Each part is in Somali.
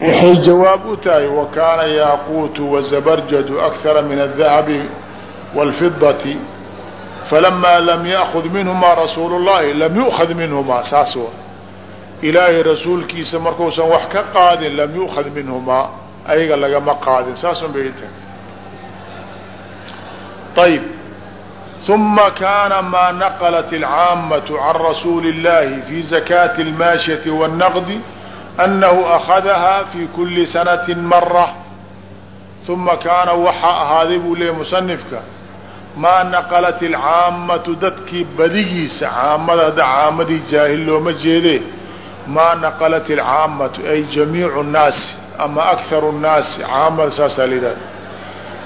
waxay jawaab u tahay wa kaana yaaquutu wazabarjadu akara min الdahabi wاlfidati falamaa lam yaأkud minhumaa rasuulu الlahi lam yu'kad minhumaa saas wa ilaahay rasuulkiisa markuusan wax ka qaadin lam yu'kad minhumaa ayaga lagama qaadin saas un bay tahay ayb ثuma kaana maa naqlat الcaamaة can rasuuli الlahi fi zakaati اlmaashyati wالnaqdi annahu akhadahaa fii kuli sanatin mara uma kaana waxaa ahaaday buu leeyay musanifka maa naqalat alcaammatu dadkii badigiisa caamada hadda caamadii jaahil looma jeedee maa naqalat alcaammatu ay jamiicu nnaasi ama akharu nnaasi caamada saasaa layidhahda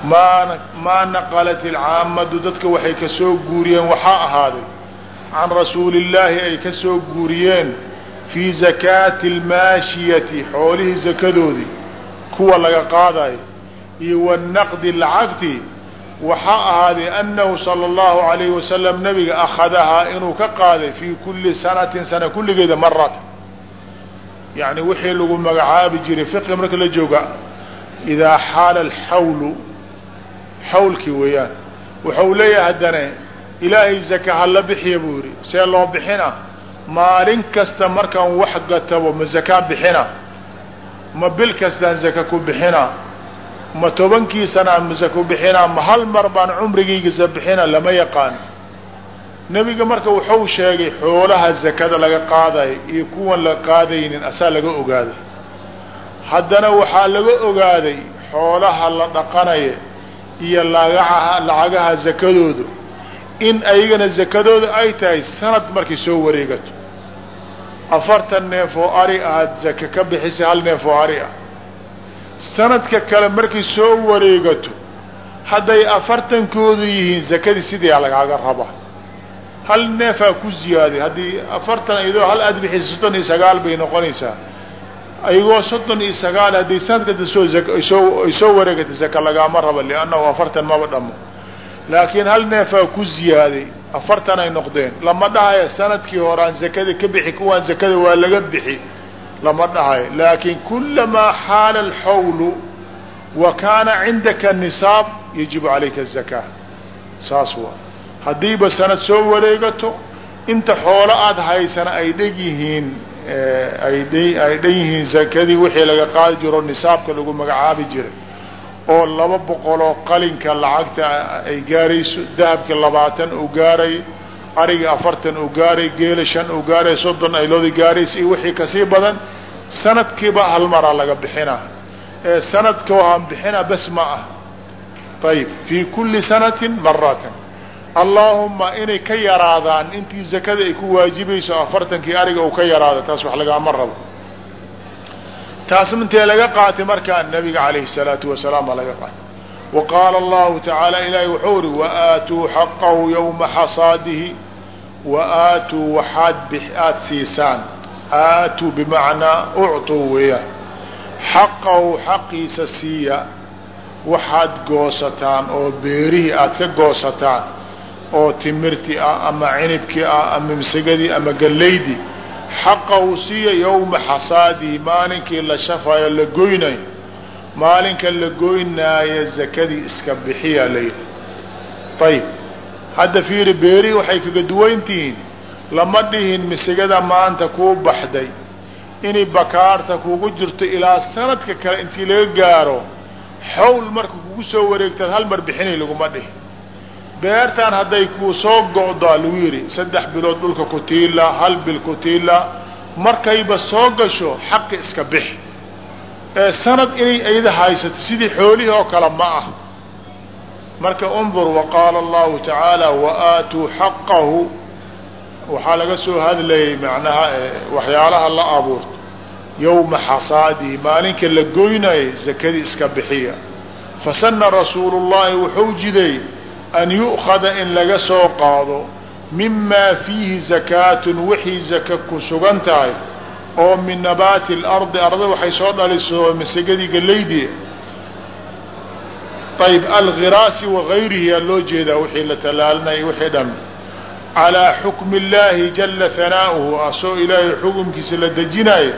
maa maa naqalat alcaammatu dadka waxay ka soo guuriyeen waxaa ahaaday can rasuuli illaahi ay ka soo guuriyeen fii zakaati almaashiyati xoolihii zakadoodii kuwa laga qaadayo iyo wanaqdi lacagti waxaa ahaaday anahu sala allahu alayhi wasalam nabiga akhadahaa inuu ka qaaday fii kuli sanatin sana kulligeeda marata yani wixii lagu magacaabi jiray fiqi marka la jooga idaa xaala alxawlu xawlkii weeyaan wuxuu leeyahay haddane ilaahay zaka hala bixiya buu yihi see loo bixina maalin kasta markaan wax gatabo ma zakaa bixina? Ma bil kastaan zaka ku bixina? Ma tobankii sanaan mise ku bixinaa ma hal mar baan cumrigiigisa bixina lama yaqaan? Nebiga marka wuxuu sheegay xoolaha zakada laga qaadayo iyo kuwan la qaadaynin asaa laga ogaaday. Haddana waxaa laga ogaaday xoolaha la dhaqanaya iyo lagaha lacagaha zakadooda in ayagana zakadooda ay tahay sanad markay soo wareegato. Afartan neef oo ari ahaad zaka ka bixisay hal neef oo ari ah. Sanadka kale markay soo wareegato hadday afartankoodu yihiin zakadii sidaa lagaaga rabaa hal neefaa ku ziyaaday haddii afartan iyadoo hal aad bixisa soddon iyo sagaal bay noqonaysaa. Ayagoo soddon iyo sagaal hadday sanadkada soo soo soo wareegata zaka lagaama raba liannahu afartan maba dhamo laakiin hal neefaa ku ziyaaday afartan ay noqdeen. Lama dhahaya sannadkii horaan zakada ka bixi kuwaan zakada waa laga bixi. Lama dhahayo. Laakin kulamaa xaala alxawlu wa kaana cindaka nisaab yajibu calayka azakaa saas waa. Haddiiba sanad soo wareegato inta xoolo aada haysana ay dheg yihiin ay ay dhan yihiin zakadii wixii laga qaadi jiro nisaabka lagu magacaabi jiray oo laba boqoloo qalinka lacagta ay gaarayso dahabka labaatan uu gaaray ariga afartan uu gaaray geela shan uu gaaray soddon ay loodi gaaraysa iyo wixii ka sii badan sanadkiiba hal maraa laga bixinaa ee sanadka waan bixinaa bes ma ah ayib fii kulli sanatin maratan allaahuma inay ka yaraadaan intii zakada ay ku waajibayso afartankii ariga uu ka yaraado taas wax lagaama rabo taas intee laga qaatay markaa nabiga calayhi الsalaatu wasalaam baa laga qaatay wa qaala allahu tacaala ilaahay wuxuu uri waaatuu xaqahu yowma xasaadihi wa aatuu waxaad aada siisaan aatuu bimacnaa ucطuu weeyaan xaqahu xaqiisa siiya waxaad goosataan oo beerihii aad ka goosataan oo timirti ah ama cinibkii ah ama msigadii ama gallaydii xaqahu siiya yowma xasaadihi maalinkii la shafayo la goynayo. Maalinka la goynaayo zakadii iska bixiyaa layidhi ayib hadda fiiri beeri waxay kaga duwantihiin lama dhihin misigada maanta kuu baxday. Inay bakaarta kugu jirto ilaa sanadka kale intii laga gaaro. Xowl marka kugu soo wareegtaad hal mar bixinay laguma dhihin beertaan hadday kuu soo go'daa lagu yidhi saddex bilood dhulka ku tiila hal bil ku tiila markayba soo gasho xaqi iska bixi ee sanad inay ayda haysato sidii xoolihii oo kale ma ah. Marka undur waqaala allahu tacaala waaatuu xaqahu. Waxaa laga soo hadlayay macnaha waxyaalaha la abuurto. Yowma xasaadihi maalinka la goynayay zakadii iska bixiya. Fasana rasuulu llahi wuxuu jiday an yu'khada in laga soo qaado mimaa fiihi zakaatun wixii zaka ku sugan tahay oo min nabaati اlardi arda waxay soo dhaliso masagadii galaydii ayb alghiraasi wagayrihi aa loo jeedaa wixii la tallaalnay wixii dhan. Calaa xukmi اllaahi jala hanaa'uhu asoo ilaahay xukumkiisa la dejinayo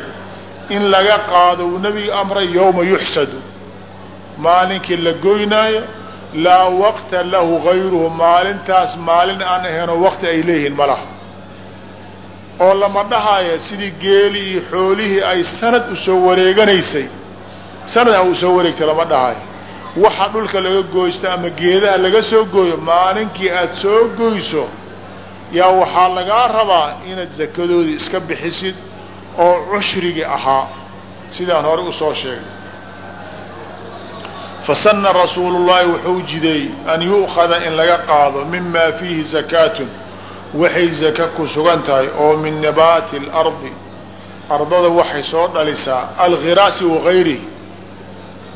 in laga qaado uu nebiga amray yowma yuxsadu. Maalinkii la goynaayo laa waqta lahu gayruhu maalintaas maalin aan ahaynoo waqti ay leeyihiin malaha oo lama dhahaayo sidii geeli iyo xoolihii ay sanad u soo wareeganaysay sanad ha u soo wareegta lama dhahaayo waxa dhulka laga gooysto ama geedaha laga soo gooyo maalinkii aada soo goyso yaa waxaa lagaa rabaa inaad zakadoodii iska bixisid oo cushrigii ahaa. Sidaan hore u soo sheegay fasana rasuulu llahi wuxuu jideey an yu'khada in laga qaado mima fiihi zakaatun waxay zaka ku sugan tahay oo min nabaati اlardi ardada waxay soo dhalisaa alghiraasi wagayrihi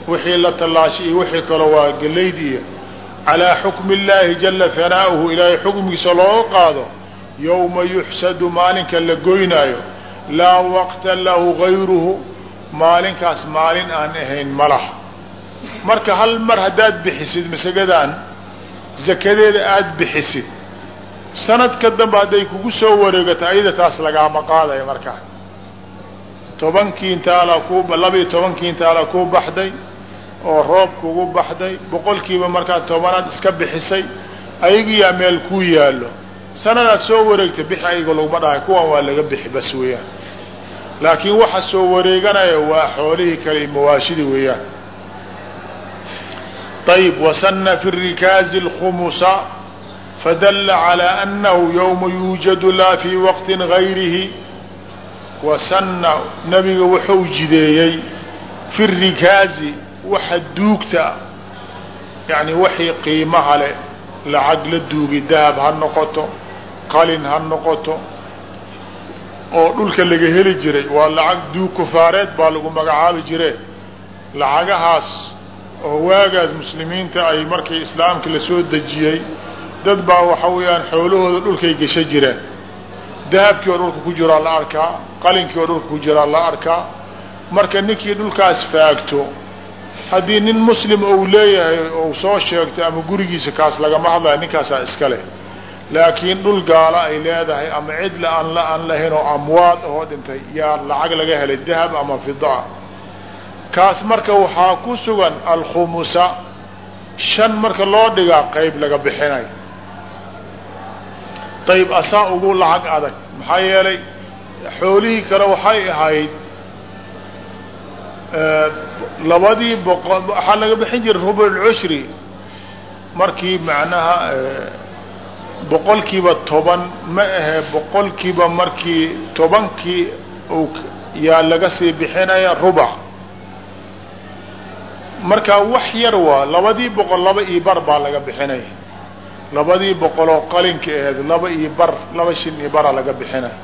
wixii la tallaashay iyo wixii kaloo waa gelayd iyo calaa xukmi اllaahi jala hanaa'uhu ilaahay xukmigiisa looga qaado yowma yuxsadu maalinka la goynaayo laa waqta lahu gayruhu maalinkaas maalin aan ahayn malaha marka hal mar haddaad bixisid masagadan zakadeeda aada bixisid sanadka dambe hadday kugu soo wareegato ayada taas lagaama qaadayo markaa toban kiintaala ku laba-iyo toban kiintaala kuu baxday oo roob kugu baxday boqolkiiba markaa tobanaad iska bixisay ayagiyaa meel ku yaallo. Sanadaad soo wareegta bixi ayaga laguma dhahay kuwan waa laga bixi bas weeyaan. Laakiin waxa soo wareeganaya waa xoolihii kale iyo mawaashidi weeyaan ayb wasana fi rikaazi اlkhumusa fadala calى anahu ywma yuujadu laa fii waqti gayrihi wasana nabiga wuxuu jideeyey fi rikaazi waxa duugta yani waxii qiimaha leh lacag la duugi dahab ha noqoto qalin ha noqoto oo dhulka laga heli jiray waa lacag duug kufaareed baa lagu magacaabi jire lacagahaas oo waagaas muslimiinta ay markii islaamka la soo dejiyey dad baa waxa weeyaan xoolahooda dhulkay gesha jireen dahabkii oo dhulka ku jiraa la arkaa qalinkii oo dhulka ku jiraa la arkaa marka ninkii dhulkaas faagto haddii nin muslim ou leeyahay ou soo sheegto ama gurigiisa kaas lagama hadlayo ninkaasaa iska leh. Laakiin dhul gaala ay leedahay ama cidla aan la aan lahayn oo amwaad oo dhintay yaa lacag laga helay dahab ama fidaa kaas marka waxaa ku sugan alkhumusa shan marka loo dhigaa qayb laga bixinayo ayb asaa ugu lacag adag maxaa yeelay xoolihii kale waxay ahayd labadii boqol waxaa laga bixin jiray rubuc lcushri markii macnaha boqolkiiba toban ma ahe boqolkiiba markii tobankii yaa laga sii bixinaya rubac markaa wax yar waa labadii boqol laba iyo bar baa laga bixinaya labadii boqoloo qalinka aheed laba iyo bar laba shin iyo bara laga bixinaya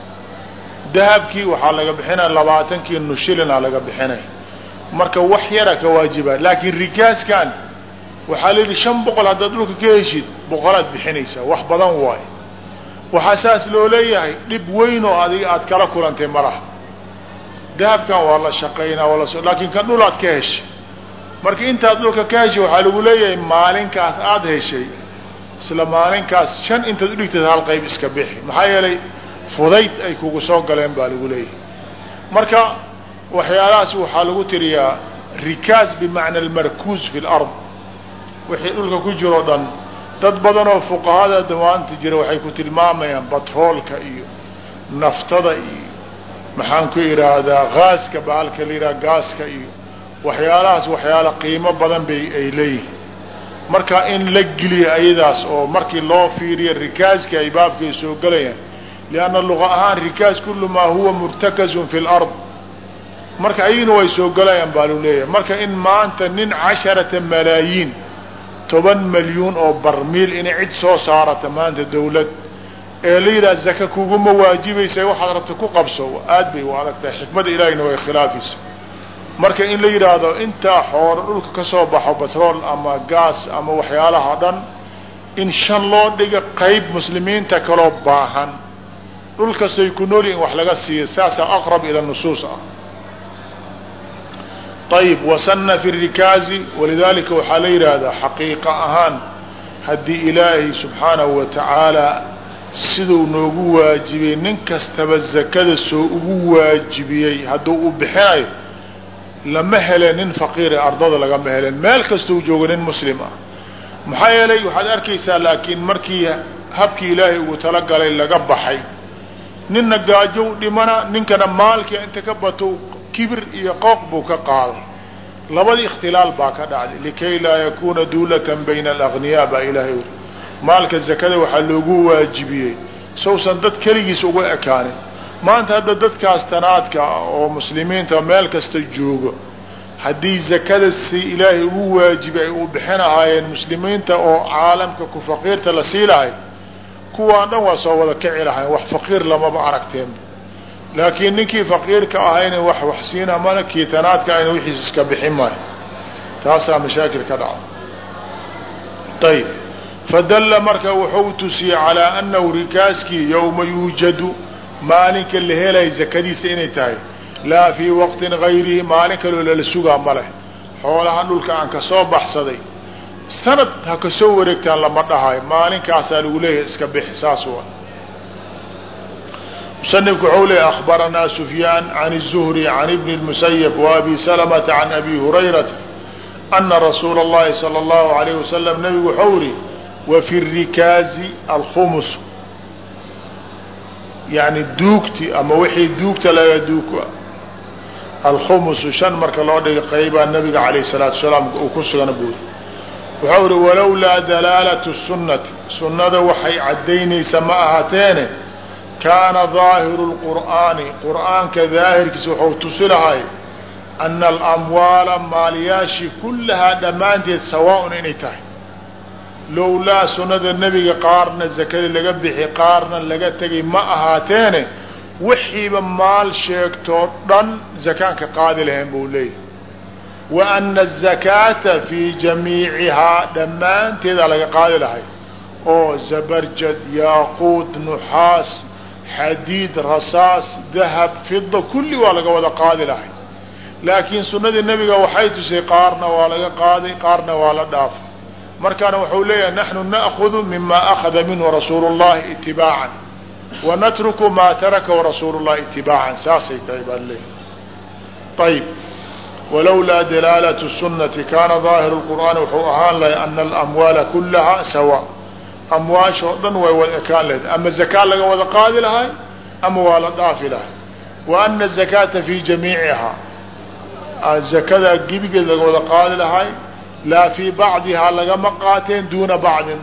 dahabkii waxaa laga bixinaya labaatankii nushilina laga bixinaya marka wax yara ka waajiba laakiin rikaaskan waxaa layidhi shan boqol haddaad dhulka ka heshid boqolaad bixinaysaa wax badan waayo waxaa saas loo leeyahay dhib weyn oo adiga aad kala kulantay malaha dahabkan waa la shaqaynaa waa las laakiin kan dhul aad ka heshay marka intaad dhulka ka heshay waxaa lagu leeyahay maalinkaas aada heshay isla maalinkaas shan intaad udhigtad hal qayb iska bixi. Maxaa yeelay fudayd ay kugu soo galeen baa lagu leeyahay. Marka waxyaalahaas waxaa lagu tiriyaa rikaas bimacna almarkuuz fi lard wixii dhulka ku jiroo dhan dad badan oo fuqahada damaanta jira waxay ku tilmaamayaan batroolka iyo naftada iyo maxaan ku idhaahdaa gaaska bahalka la yidhaha gaaska iyo waxyaalahaas waxyaala qiimo badan bay ay leeyihiin. Marka in la geliya ayadaas oo markii loo fiiriyo rikaaskii ay baabkay soo gelayaan lianna luqa ahaan rikaas kullu maa huwa murtakazun fi lard marka ayagina way soo gelayaan baa lu leeyahay. Marka in maanta nin casharata malaayiin toban malyuun oo barmiil inay cid soo saarata maanta dawlad ee la yidhaha zaka kuguma waajibaysa waxaad rabta ku qabso aad bay u adag tahay xikmada ilaahiyna way khilaafaysa marka in la yidhaahdo intaa xoolo dhulka ka soo baxo batrool ama gaas ama waxyaalaha dhan in shan loo dhiga qayb muslimiinta kaloo baahan. Dhulkastay ku nool in wax laga siiyo saasaa aqrab ila nusuus ah. Ayb wasana fi rikaazi walidalika waxaa la yidhaahdaa xaqiiqa ahaan haddii ilaahay subxaanahu wa siduu noogu waajibiyey nin kastaba zakada soo ugu waajibiyey hadduu u bixinayo lama hele nin faqiira ardada lagama helen meel kastuu joogo nin muslim ah. Maxaa yeelay waxaad arkaysaa laakiin markii habkii ilaahay ugu talagalay laga baxay ninna gaajo u dhimana ninkana maalkii inta ka bato kibir iyo qooq buu ka qaaday. Labadii ikhtilaal baa ka dhacday. Likay laa yakuna duulatan bayna alagniyaa baa ilaahay maalka zakada waxaa loogu waajibiyey. Sawsan dad keligiis uga ekaanin maanta hadda dadkaas tanaadka oo muslimiinta meel kasta joogo haddii zakada si ilaahay ugu waajibay ay u bixinahaayeen muslimiinta oo caalamka ku faqiirta la sii lahay kuwaan dhan waa soo wada kici lahayn wax faqiir lamaba aragteen. Laakiin ninkii faqiirka ahayna wax wax siina male kii tanaadka ayna wixiis iska bixin maayo. Taasaa mashaakil ka dhaca. Ayb fadalla marka wuxuu tusiyey calaa annahu rikaaskii yowma yuujadu maalinka la helay zakadiisa inay tahay laa fii waqtin gayrihi maalin kaloo lala sugaa ma leh xoolahan dhulka aan ka soo baxsaday sanad ha ka soo wareegtaan lama dhahayo maalinkaasaa lagu leeyahay iska bixi saas wa musanifku waxau leeyay akhbaranaa sufyaan can الzuhri can ibni اlmusayab waabi salamata can abi hurayrata ana rasuula اllahi salى اllahu alayh wasalam nabigu waxau yihi wafi rikaazi alkhumus yani duugti ama wixii duugta laga duug alkhumusu shan marka loo dhiga qaybaa nabiga alayh الsalaatu wasalaam uu ku sugana buuri. Wuxuu ihi walowlaa dalaalatu sunnati. Sunnada waxay caddaynaysa ma ahaateene kaana daahiru lqur'aani qur'aanka daahirkiisa wuxuu tusi lahay ana alamwaala maalyaashii kullahaa dhammaanteed sawaaun inay tahay lowlaa sunnada nebiga qaarna zakada laga bixi qaarna laga tegay ma ahaateene wixiiba maal sheegtoo dhan zakaanka qaadi lahayn buu leeyahy wa ana azakaata fii jamiicihaa dhammaanteedaa laga qaadi lahay oo zabarjad yaaquud nuxaas xadiid rasaas dahab fida kulli waa laga wada qaadi lahay laakiin sunnadii nebiga waxay tusay qaarna waa laga qaaday qaarna waa la dhaafay markaana wuxuu leeyahay naxnu na'kudu mima akhada minhu rasuulu llahi itibaacan wa natruku maa tarakahu rasuulu llahi itibaacan saasay tahay baan leeyahy ayib walowlaa dalaalatu sunnati kaana daahiru lqur'aani wuxuu ahaan lahay ana alamwaala kulahaa sawa. Amwaasha oo dhan way wada ekaan lahayd. Ama zakaa laga wada qaadi lahay ama waa la dhaafi lahay. Wa ana azakaata fii jamiicihaa. Zakadaa gebigeed laga wada qaadi lahay laa fii bacdihaa lagama qaateen duuna bacdin.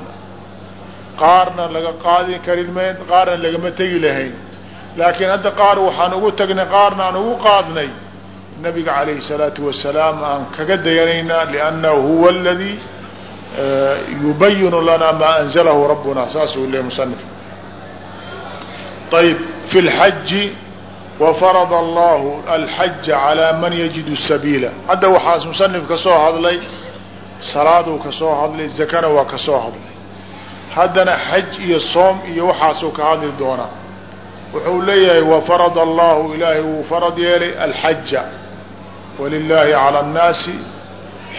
Qaarna laga qaadi karin mayn qaarna lagama tegi lahayn. Laakiin hadda qaar waxaan ugu tagnay qaarna aan ugu qaadnay. Nabiga calayhi الsalaatu wasalaam aan kaga dayanaynaa liannahu huwa aladii yubayinu lana maa anzalahu rabbuna saasuu le musanif ayb fi lxaji wafarada allahu alxaja calaa man yajidu sabiila. Hadda waxaas musanif ka soo hadlay salaaduu ka soo hadlay zakana waa ka soo hadlay. Haddana xaj iyo soom iyo waxaasuu ka hadli doonaa. Wuxuu leeyahay wafarad allahu ilaahay wuu farad yeelay alxaja walilaahi cala annaasi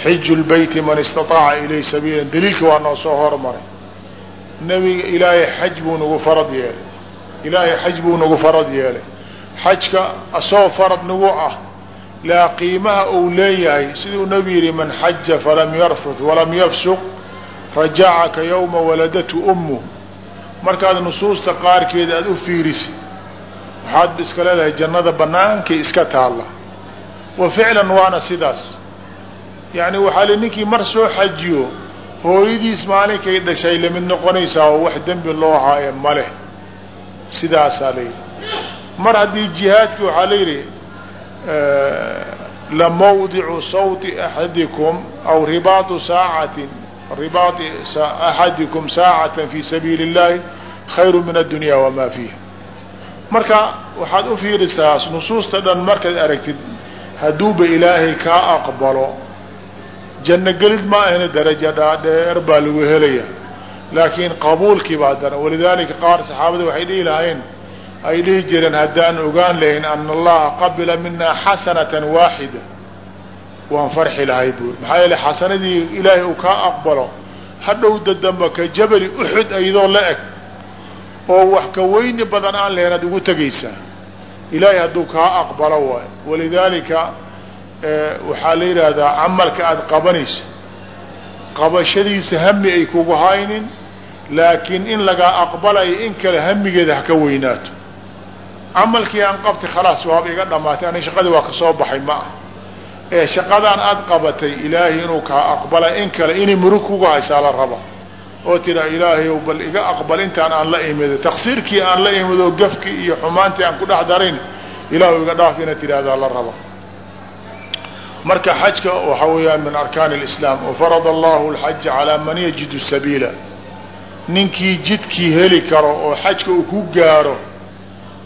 xiju lbeyti man istaaaca ilayh sabiila. Daliilkii waa noo soo hormaray. Nebiga ilaahay xaj buu nagu farad yeelay. Ilaahay xaj buu nagu farad yeelay. Xajka asoo farad nagu ah laa qiimaha uu leeyahay siduu nebi yihi man xaja falam yarfud walam yafsuq rajacaka yowma waladatu umuh markaad nusuusta qaarkeeda aada u fiirisi waxaad iska leedahay jannada banaankay iska taalla. Wa ficlan waana sidaas. Yani waxaa li ninkii mar soo xajiyo hooyadiis maalinkay dhashay la mid noqonaysaa oo wax dembi loo haayo maleh sidaasaa la yidhi. Mar haddii jihaadki waxaa la yidhi lamawdicu sawti axadikum aw ribaatu saacatin ribaati axadikum saacatan fi sabiili اllahi khayru min addunya wamaa fiiha marka waxaad u fiirisaa nusuusta dhan markaad aragtid hadduuba ilaahay kaa aqbalo janno gelid ma ahna darajo dhaadheer baa lagu helaya laakiin qabuulkii baa dara walidaalika qaar saxaabada waxay dhihi lahayn ay dhihi jireen haddaan ogaan lahayn ana allaha qabila minaa xasanatan waaxida. Waan farxi lahay buuri maxaa yeele xasanadii ilaahay uu kaa aqbalo hadhow dadamba ka jabali uxud iyadoo la eg oo wax ka weyni badan aan lahayn ad ugu tegaysaa ilaahay hadduu kaa aqbalo waay walidaalika waxaa la yidhaahdaa camalka aada qabanayso qabashadiisa hami ay kugu haynin laakiin in lagaa aqbalayo in kale hamigeeda ha ka weynaato camalkii aan qabtay khalaas waaba iga dhamaatay ani shaqadii waa ka soo baxay ma ah ee shaqadaan aada qabatay ilaahay inuu kaa aqbala in kale inay murug kuga haysaa la raba. Oo tiraa ilaahayow bal iga aqbal intaan aan la imido taqsiirkii aan la imido gafkii iyo xumaantii aan ku dhex darayn ilaahu iga dhaaf inaad tidhaahdaa la raba. Marka xajka waxa weeyaan min arkaan اlislaam wafarada allahu alxaja calaa man yajidu sabiila. Ninkii jidkii heli karo oo xajka uu ku gaaro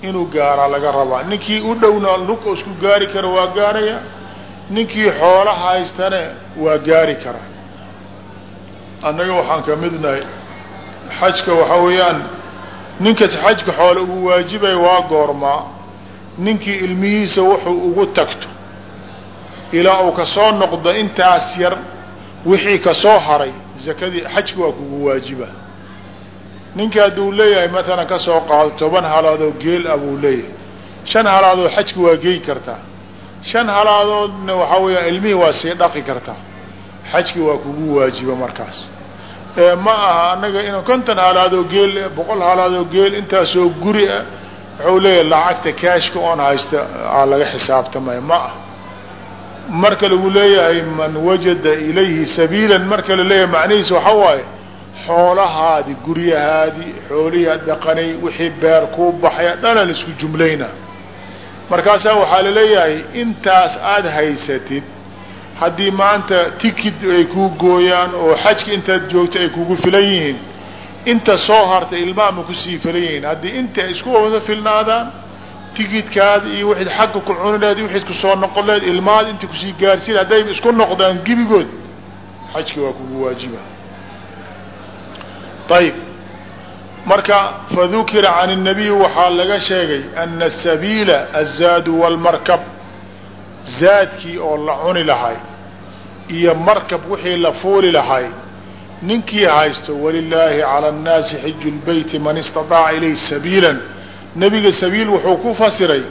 inuu gaaraa laga rabaa. Ninkii u dhowna luka isku gaari karo waa gaaraya. Ninkii xoola haystane waa gaari karaa annaga waxaan ka midnahay. Xajka waxa weeyaan ninkas xajka xoole ugu waajibaya waa goormaa. Ninkii ilmihiisa wuxuu ugu tagto. Ilaa uu ka soo noqdo intaas yar wixii ka soo haray zakadii xajka waa kugu waajiba ninka hadduu leeyahay matalan ka soo qaado toban halaadoo geel ah buu leeyahay. Shan halaadood xajka waa gey kartaa. Shan halaadoodna waxaa weeyaa ilmihii waa sii dhaqi kartaa. Xajki waa kugu waajiba markaas. Ma aha annaga in konton halaadoo geel boqol halaadoo geel intaasoo guri ah wuxuu leeyahay lacagta kaashka oon haysta aa laga xisaabtamaya ma ah marka lagu leeyahay man wajada ilayhi sabiilan marka la leeyahay macnihiisa waxa waaye xoolahaadi guryahaadi xoolihii ad dhaqanay wixii beer kuu dhana la isku jumlayna. Markaasaa waxaa la leeyahay intaas aada haysatid haddii maanta tikid ay kuu gooyaan oo xajka intaad joogto ay kugu filan yihiin inta soo hartay ilmaha ma ku sii filan yihiin. Haddii inta isku wada filnaadaan tikidkaada iyo wiid xagga ku cuni lehed wiid ku soo noqon lehed ilmahaad inta ku sii gaarsiin hadday isku noqdaan gebigood xajka waa kugu waajiba ayib marka fadukira can الnabiy waxaa laga sheegay ana sabiila azaadu wاlmarkab zaadkii oo la cuni lahay iyo markab wixii la fuuli lahay ninkii haysto walilaahi calى الnaasi xiju اlbeyti man istaطaaca ilayh sabiila nebiga sabiil wuxuu ku fasiray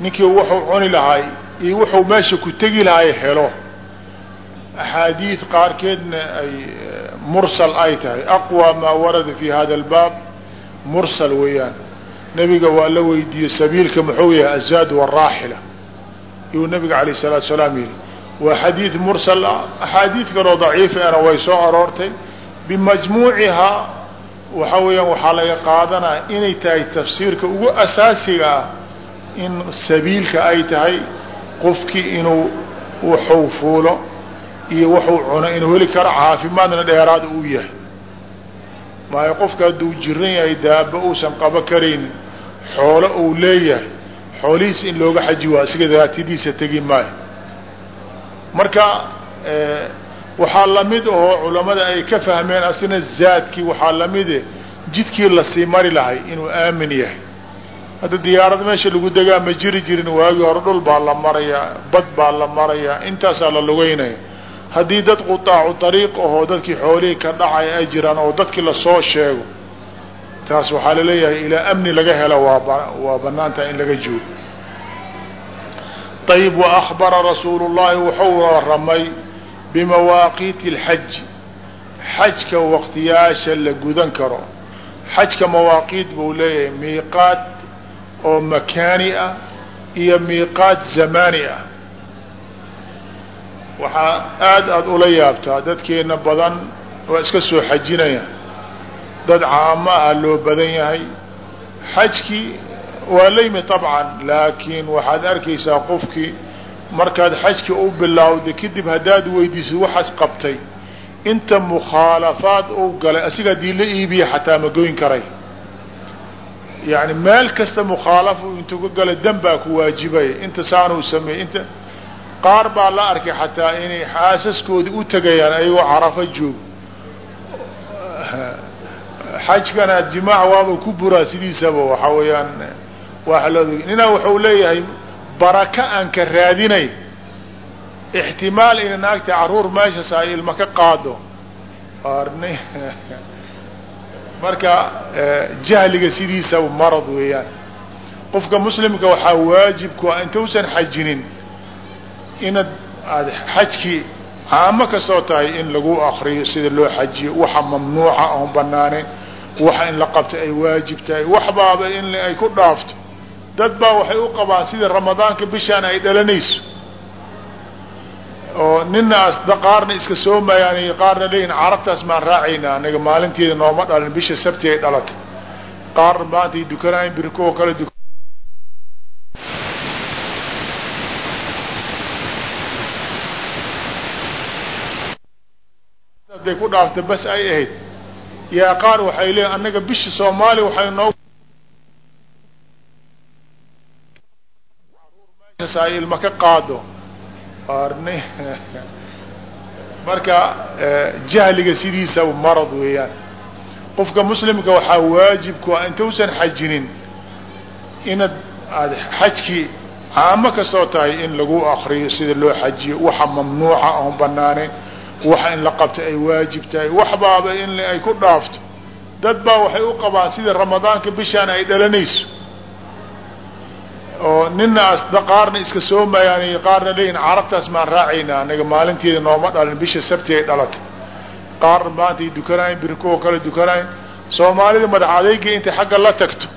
ninkii wuxuu cuni lahay iyo wuxuu meesha ku tegi lahay helo axaadiid qaarkeedna ay mursal ay tahay aqwى maa warada fi hada اlbaab mursal weeyaan nebiga waa la weydiiyey sabiilka muxuu yahay azaad wاraaxila iyuu nabiga alayه الsalaatu salaam yihi waa xadiid mursal ah axaadiid kaloo daciifana way soo aroortay bimajmuucihaa waxa weeyaan waxaa laga qaadanaya inay tahay tafsiirka ugu asaasiga ah in sabiilka ay tahay qofkii inuu wuxuu fuulo iyo wuxuu cuno inuu heli karo caafimaadna dheeraad uu yahay. Maayo qofka hadduu jiran yahay daaba uusan qabo karaynin xoolo uu leeyahay xoolihiisa in looga xaji waa isiga daatadiisa tegi maayo. Marka waxaa la mid ahoo culamada ay ka fahmeen asina zaadkii waxaa lamide jidkii la sii mari lahay inuu aamin yahay. Hadda diyaarad meesha lagu degaa ma jiri jirin waagii hore dhul baa la marayaa bad baa la marayaa intaasaa la lugeynaya haddii dad qutaacu ariiq ahoo dadkii xoolihii ka dhacay ay jiraan oo dadkii la soo sheego taas waxaa la leeyahay ilaa amni laga helo waa banaantaha in laga joogo. Ayib waakbara rasuulu llahi wuxuu waramay bimawaaqiiti اlxaji xajka waqtiyaasha la gudan karo. Xajka mawaaqiit buu leeyahay miiqaat oo makaani ah iyo miiqaat zamaani ah waxaa aad aada ula yaabtaa dadkeena badan waa iska soo xajinaya. Dad caamo ah loo badan yahay. Xajkii waa laymi طabcan laakiin waxaad arkaysaa qofkii markaad xajka u bilowda kadib haddaad weydiiso waxaas qabtay. Inta mukhaalafaad u galay asiga haddii la iibiya xataa ma goyn karay. Yani meel kasta mukhaalafa intuu ka galay dan baa ku waajibaya inta saanuu sameeyey inta qaar baa la arkay xataa inay xaasaskoodi u tegayaan ayagoo carafo joog xajkana jimaac waaba ku buraa sidiisaba waxa weeyaan waa loo ninaa wuxuu leeyahay baraka aan ka raadinay. Ixtimaal ina naagta carruur meeshas ay ilma ka qaado. Marka jahliga sidiisaba marad weeyaan. Qofka muslimka waxaa waajibku a intausan xajinin inaad aad xajkii caamo kastoo tahay in lagu akriyo sida loo xajiyo waxa mamnuuca oon banaaneyn waxa in la qabto ay waajib tahay wax baaba in ay ku dhaafto. Dad baa waxay u qabaan sida ramadaanka bishaan ay dhalanayso. Oo nina qaarna iska soomayaan qaarna leeyihiin carabtaas maan raacayna anaga maalinteeda nooma dhalin bisha sabti ay dhalatay. Qaarna maantay dukanayn birko kale haday ku dhaafta bas ay ahayd. Yaa qaar waxay leeyiin annaga bisha soomaaliya waxay noo ay ilma ka qaado. Arni marka jahliga sidiisaba marad weeyaan. Qofka muslimka waxaa waajibku a intausan xajinin inaad aad xajkii caamo kastoo tahay in lagu akriyo sida loo xajiyo waxa mamnuuca oon banaaneyn waxa in la qabto ay waajib tahay. Wax baaba in ay ku dhaafto. Dad baa waxay u qabaan sida ramadaanka bishaan ay dhalanayso. Oo nina qaarna iska soomayaan qaarna leeyihiin carabtaas maan raacayna anaga maalinteeda nooma dhalin bisha sabti ay dhalatay. Qaarna maantay dukanayn birko kale dukanayn. Soomaalida madax adeyga intay xagga la tagto.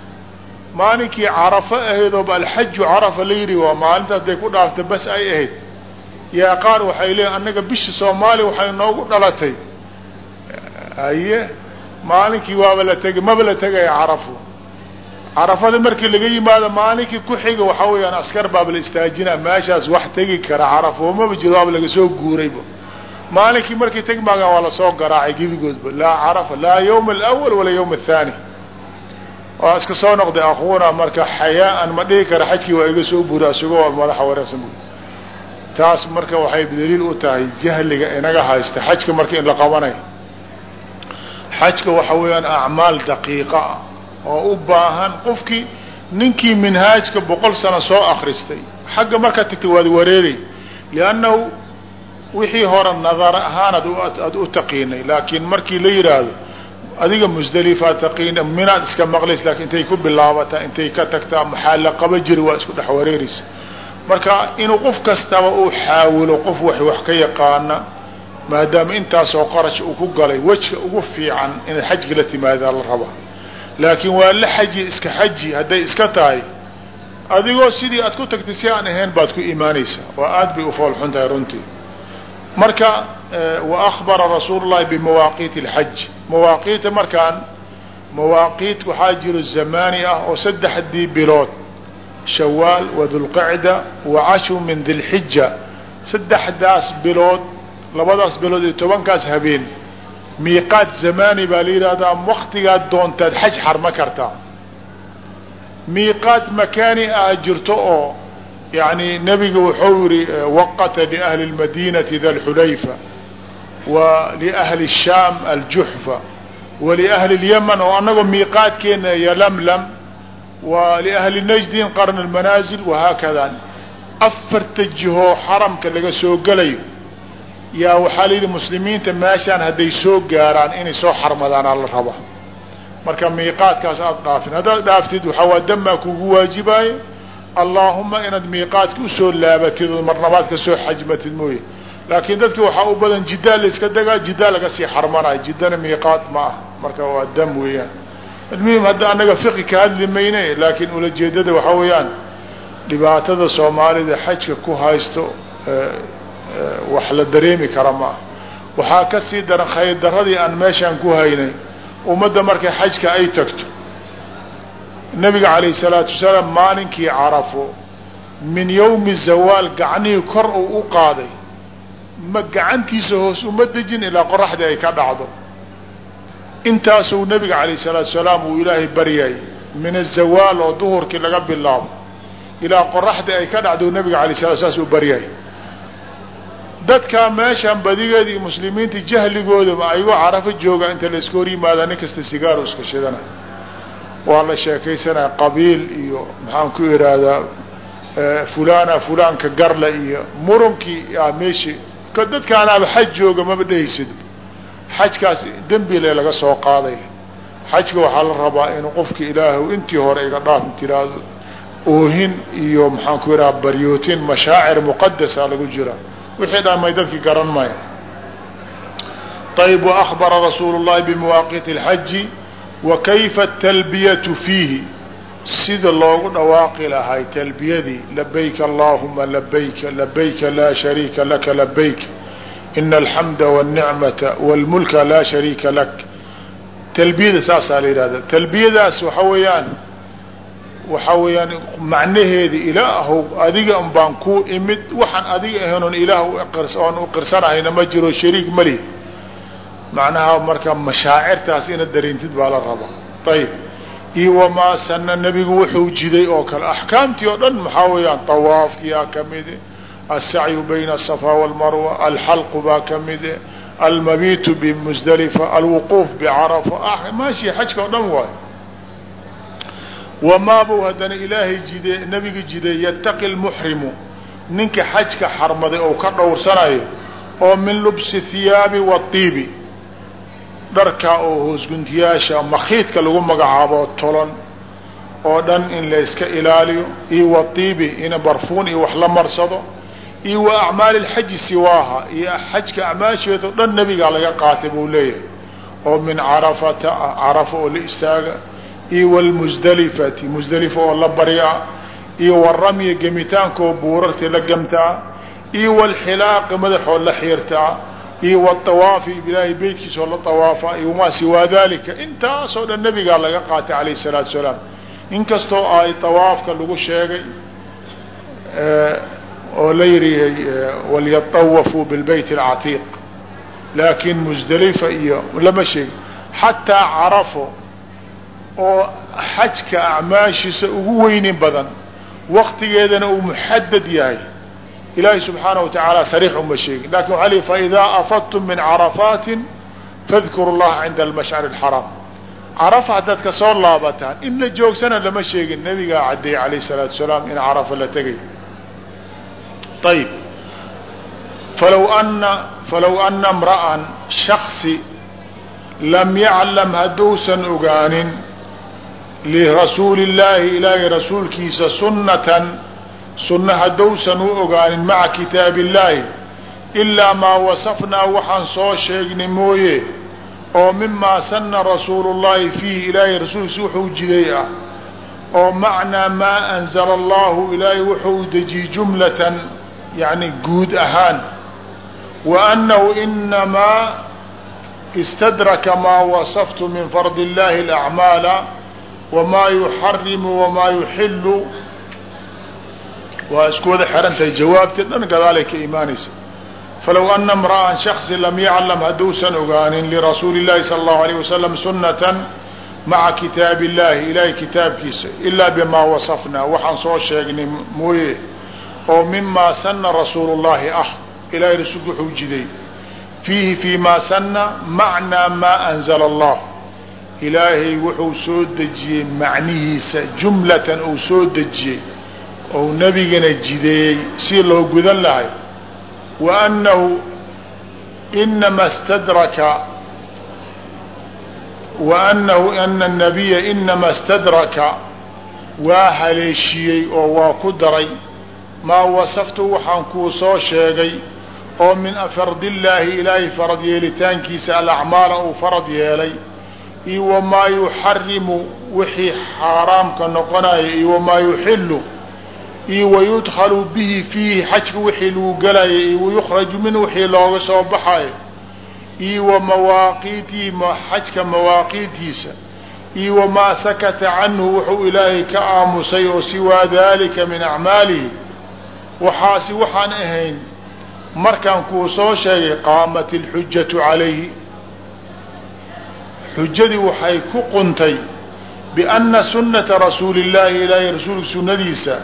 Maalinkii carafo ahayd ooba alxaju carafa la yidhi waa maalinta hadday ku dhaafta bas ay ahayd yaa qaar waxay leeyiin annaga bisha soomaaliya waxay noogu dhalatay. Haye maalinkii waaba la tegay maba la tegaya carafo carafada markii laga yimaado maalinkii ku xiga waxaa weeyaan askar baaba la istaajina meeshaas wax tegi kara carafo maba jiro waaba laga soo guurayba maalinkii markay tegi maagaan waa la soo garaacay gebigoodba laa carafa laa yawma alawal walaa yawma athaani waa iska soo noqday akuuna marka xayaa-an ma dhihi kara xajkii waa iga soo buri isagoo madaxa wareersan bu taas marka waxay daliil u tahay jahliga inaga haysta xajka marka in la qabanayo. Xajka waxa weeyaan acmaal daqiiqa ah oo u baahan qofkii ninkii minhaajka boqol sano soo akristay xagga markaad tagtay waad wareeray liannahu wixii hore nadar ahaan aad u taqiinay laakiin markii la yidhaahdo adiga musdalifa taqiina minaad iska maqlays laakiin intay ku bilaabataa intay ka tagtaa maxaa la qaba jiri waa isku dhex wareeraysa marka inuu qof kastaba uu xaawilo qof wax wax ka yaqaana maadaama intaasoo qarash uu ku galay wejka ugu fiican inaad xajka la timaadaa la rabaa laakiin waa la xaji iska xaji hadday iska tahay adigoo sidii aad ku tagtay si aan ahayn baad ku imaanaysaa waa aad bay ufoolxun tahay runtii. Marka wa akbara rasuulu bimawaaqiiti alxaj mawaaqiita markaan mawaaqiit waxaa jiro zamaani ah oo saddexdii bilood shawaal wa dulqacda wa cashru min dilxija saddexdaas bilood labadaas bilood iyo tobankaas habeen miiqaad zamaani baa la yidhaahdaa waktigaad doontaad xaj xarma kartaa miiqaad makaani ah jirto oo yani nebigu wuxuu yihi waqata liahli lmadinati da lxulayfa wa liahli shaam aljuxfa wa liahli اlyaman oo annagoo miiqaadkeena yalamlam wa liahli najdin qarn اlmanaazil wahaakada afarta jihoo xaramka laga soo gelayo yaa waxaa layidhi muslimiinta meeshaan hadday soo gaaraan inay soo xarmadaanaa la rabaa marka miiqaadkaas aada dhaafin haddaad dhaaftid waxaa waa damaa kugu waajibaayo allaahuma inaad miiqaadka u soo laabatid oo marnabaad ka soo xajmatid mooye laakiin dadka waxaa u badan jiddaa la iska degaa jiddaa laga sii xarmanayo jiddana miiqaad ma ah marka waa almuhim hadda annaga fiqi ka hadli mayne laakiin ulajeedada waxaa weeyaan dhibaatada soomaalida xajka ku haysto wax la dareemi kara ma. Ah waxaa ka sii daran khayr daradii aan meeshaan ku haynay ummadda markay xajka ay tagto. Nabiga calayh salaatu wasalaam maalinkii carafo min yowmi zawaal gacnihii kor uu u qaaday ma gacantiisa hoos uma dejin ilaa qoraxdii ay ka dhacdo intaasuu nabiga calayh salaatu wasalaam uu ilaahay baryay min azawaal oo duhurkii laga bilaabo ilaa qoraxdii ay ka dhacdo nabiga alay sala saas uu baryay. Dadkaa meeshaan badigeeda iyo muslimiinta jahligooda ayagoo carafo jooga inta la iska hor yimaada nin kasta sigaaru iska shidana. Waa la sheekaysanaya qabiil iyo maxaan ku ihahdaa fulana fulaanka garle iyo murunkii a meeshi. Ka dadkaanaaba xaj jooga maba dhehaysid xajkaas dembile laga soo qaaday. Xajka waxaa la rabaa inuu qofka ilaahu intii hore iga dhaaf tiraado oohin iyo maxaan ku yidhaha baryootin mashaacir muqadasa lagu jira. Wixii dhamay dadki garan maya ayb waakbara rasuulu اllahi bimawaaqiti اlxaji wa kayfa talbiyatu fiihi? Sida loogu dhawaaqi lahay talbiyadii labayk allahuma labayk labayka laa shariika laka labayk ina alxamda wاlnicmata wاlmulka laa shariika lak talbiyada saasaa la yidhahda talbiyadaas waxa weeyaan waxaa weeyaan macnaheedi ilaahow adiga baan ku imid waxaan adiga ahayn oon ilaah oon uqirsanahayna ma jiro shariik mali macnaha marka mashaacirtaas inaad dareentid baa la rabaa ayib iyo wamaa sana nebigu wuxuu jiday oo kale axkaamtii oo dhan maxaa weeyaan tawaafkiyaa ka mid asacyu bayna asafa walmarwa alxalqu baa kamide almabitu bimusdalifa alwuquuf bicarafa maashi xajka oo dhan waayo wamaabuu haddana ilaahay jide nebiga jiday yataqi lmuxrimu ninka xajka xarmaday oo ka dhowrsanayo oo min lubsi thiyaabi watiibi dharka oo hoosguntiyaasha makiidka lagu magacaabo tolan oo dhan in layska ilaaliyo iyo watiibi in barfuun iyo wax la marsado iyo wa acmaali alxaji siwaaha iyo xajka acmaasheedoo dhan nabigaa laga qaatay buu leeyahay. oo min carafata carafa oo la istaaga iyo walmusdelifati musdelifa oo la barya iyo waramya gemitaanka oo buurarta la gamtaa iyo walxilaaqi madaxoo la xiirtaa iyo waawaafi ilaahay beytkiisa oo la awaafa iyo wamaa siwaa dalika intaasoo dhan nabigaa laga qaatay calayh salaatu salaam. In ay awaafka lagu sheegay oo la yihi walyطawafuu biاlbeyt اlcatiiq laakin musdelifa iyo lama sheegin xataa carafo oo xajka acmaashiisa ugu weynin badan waktigeedana uu muxadad yahay ilaahay subxaanaه wa taعaalى sariix uma sheegin lakin waxa li faidaa afadtum min carafaati fadkuru اllaha cinda almashcr الxaraam carafa haddaad ka soo laabataan in la joogsana lama sheegin nabigaa caddeeyey alayh الsalaatu salaam in carafa la tegay ayb falow ana falow ana mra'an shaksi lam yaclam hadduusan ogaanin lirasuuli اllaahi ilaahay rasuulkiisa sunatan sunno haddousan u ogaanin maca kitaabi illaahi ilaa maa wasafnaa waxaan soo sheegnay mooye oo mimaa sanna rasuulu llahi fiihi ilaahay rasuulkiisa wuxuu jiday ah oo macnaa maa anzala allahu ilaahay wuxuu dejiyey jumlatan yani guud ahaan wa annahu inamaa istadraka maa wasaftu min fardi illahi alacmaala wamaa yuxarimu wamaa yuxilu waa isku wada xiran tahay jawaabti dhan gadaalay ka imaanaysa falow ana imra'an shaksi lam yaclam hadduusan ogaanin lirasuuli اllahi sala allahu alayh wasalam sunatan maca kitaabi illahi ilahay kitaabkiisa ilaa bimaa wasafnaa waxaan soo sheegnay mooye oo mimaa sana rasuulu llahi ah ilahay rasuulku wuxuu jiday. Fiihi fii ma sana macnaa maa anzala allah ilaahay wuxuu soo dejiyey macnihiisa jumlatan uu soo dejiyey ou nebigana jideeyey. Si loo gudan lahay. Wa annahu inama stadraka wa annahu ana الnabiya inama stadraka waa haleeshiyey oo waa ku daray maa wasaftu waxaan kuu soo sheegay oo min fardillaahi ilaahay farad yeelitaankiisa alacmaala uu farad yeelay iyo wamaa yuxarimu wixii xaaraamka noqonaya iyo wamaa yuxilu iyo wayudkhalu bihi fiihi xajka wixii lagu gelayo iyo wayukhraju minhu wixii looga soo baxayo iyo wa xajka mawaaqiitiisa iyo wamaa sakata canhu wuxuu ilaahay ka aamusay oo siwaa dalika min acmaalihi waxaasi waxaan ahayn markaan kuu soo sheegay qaamat ilxujatu calayhi. Xujadii waxay ku quntay bianna sunnata rasuuli llahi ilaahay rasuulka sunnadiisa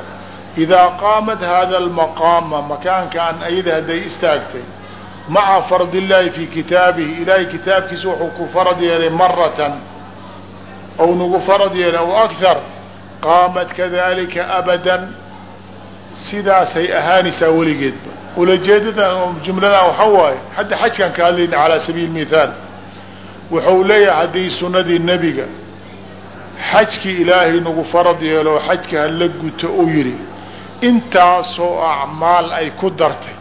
idaa qaamat hada almaqaama makaankan ayada hadday istaagtay maca fardi illaahi fii kitaabihi ilaahay kitaabkiisa wuxuu ku farad yeelay maratan ou nagu farad yeelay aw akthar qaamat kadalika abadan sidaasay ahaanaysaa weligeedba ulajeedadan jumladan waxa waaye hadda xajkan ka hadlayna calaa sabiili mithaal wuxuu leeyahay haddii sunnadii nebiga xajkii ilaahay nagu farad yeelo xajka hala guto uu yidhi intaasoo acmaal ay ku dartay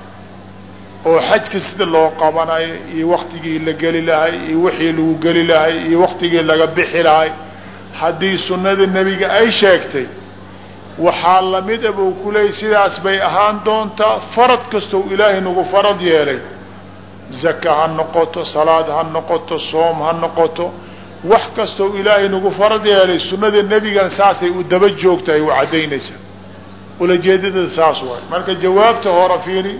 oo xajka sida loo qabanayo iyo waktigii la geli lahay iyo wixii lagu geli lahay iyo waktigii laga bixi lahay haddii sunnada nebiga ay sheegtay waxaa la mid a buu ku leeyay sidaas bay ahaan doontaa farad kastoo ilaahay nagu farad yeelay. Zaka ha noqoto salaad ha noqoto soom ha noqoto wax kastoo ilaahay nagu farad yeelay. Sunnada nebigana saasay u daba joogtahay u caddaynaysaa ulajeedadada saas waay. Marka jawaabta hore fiiri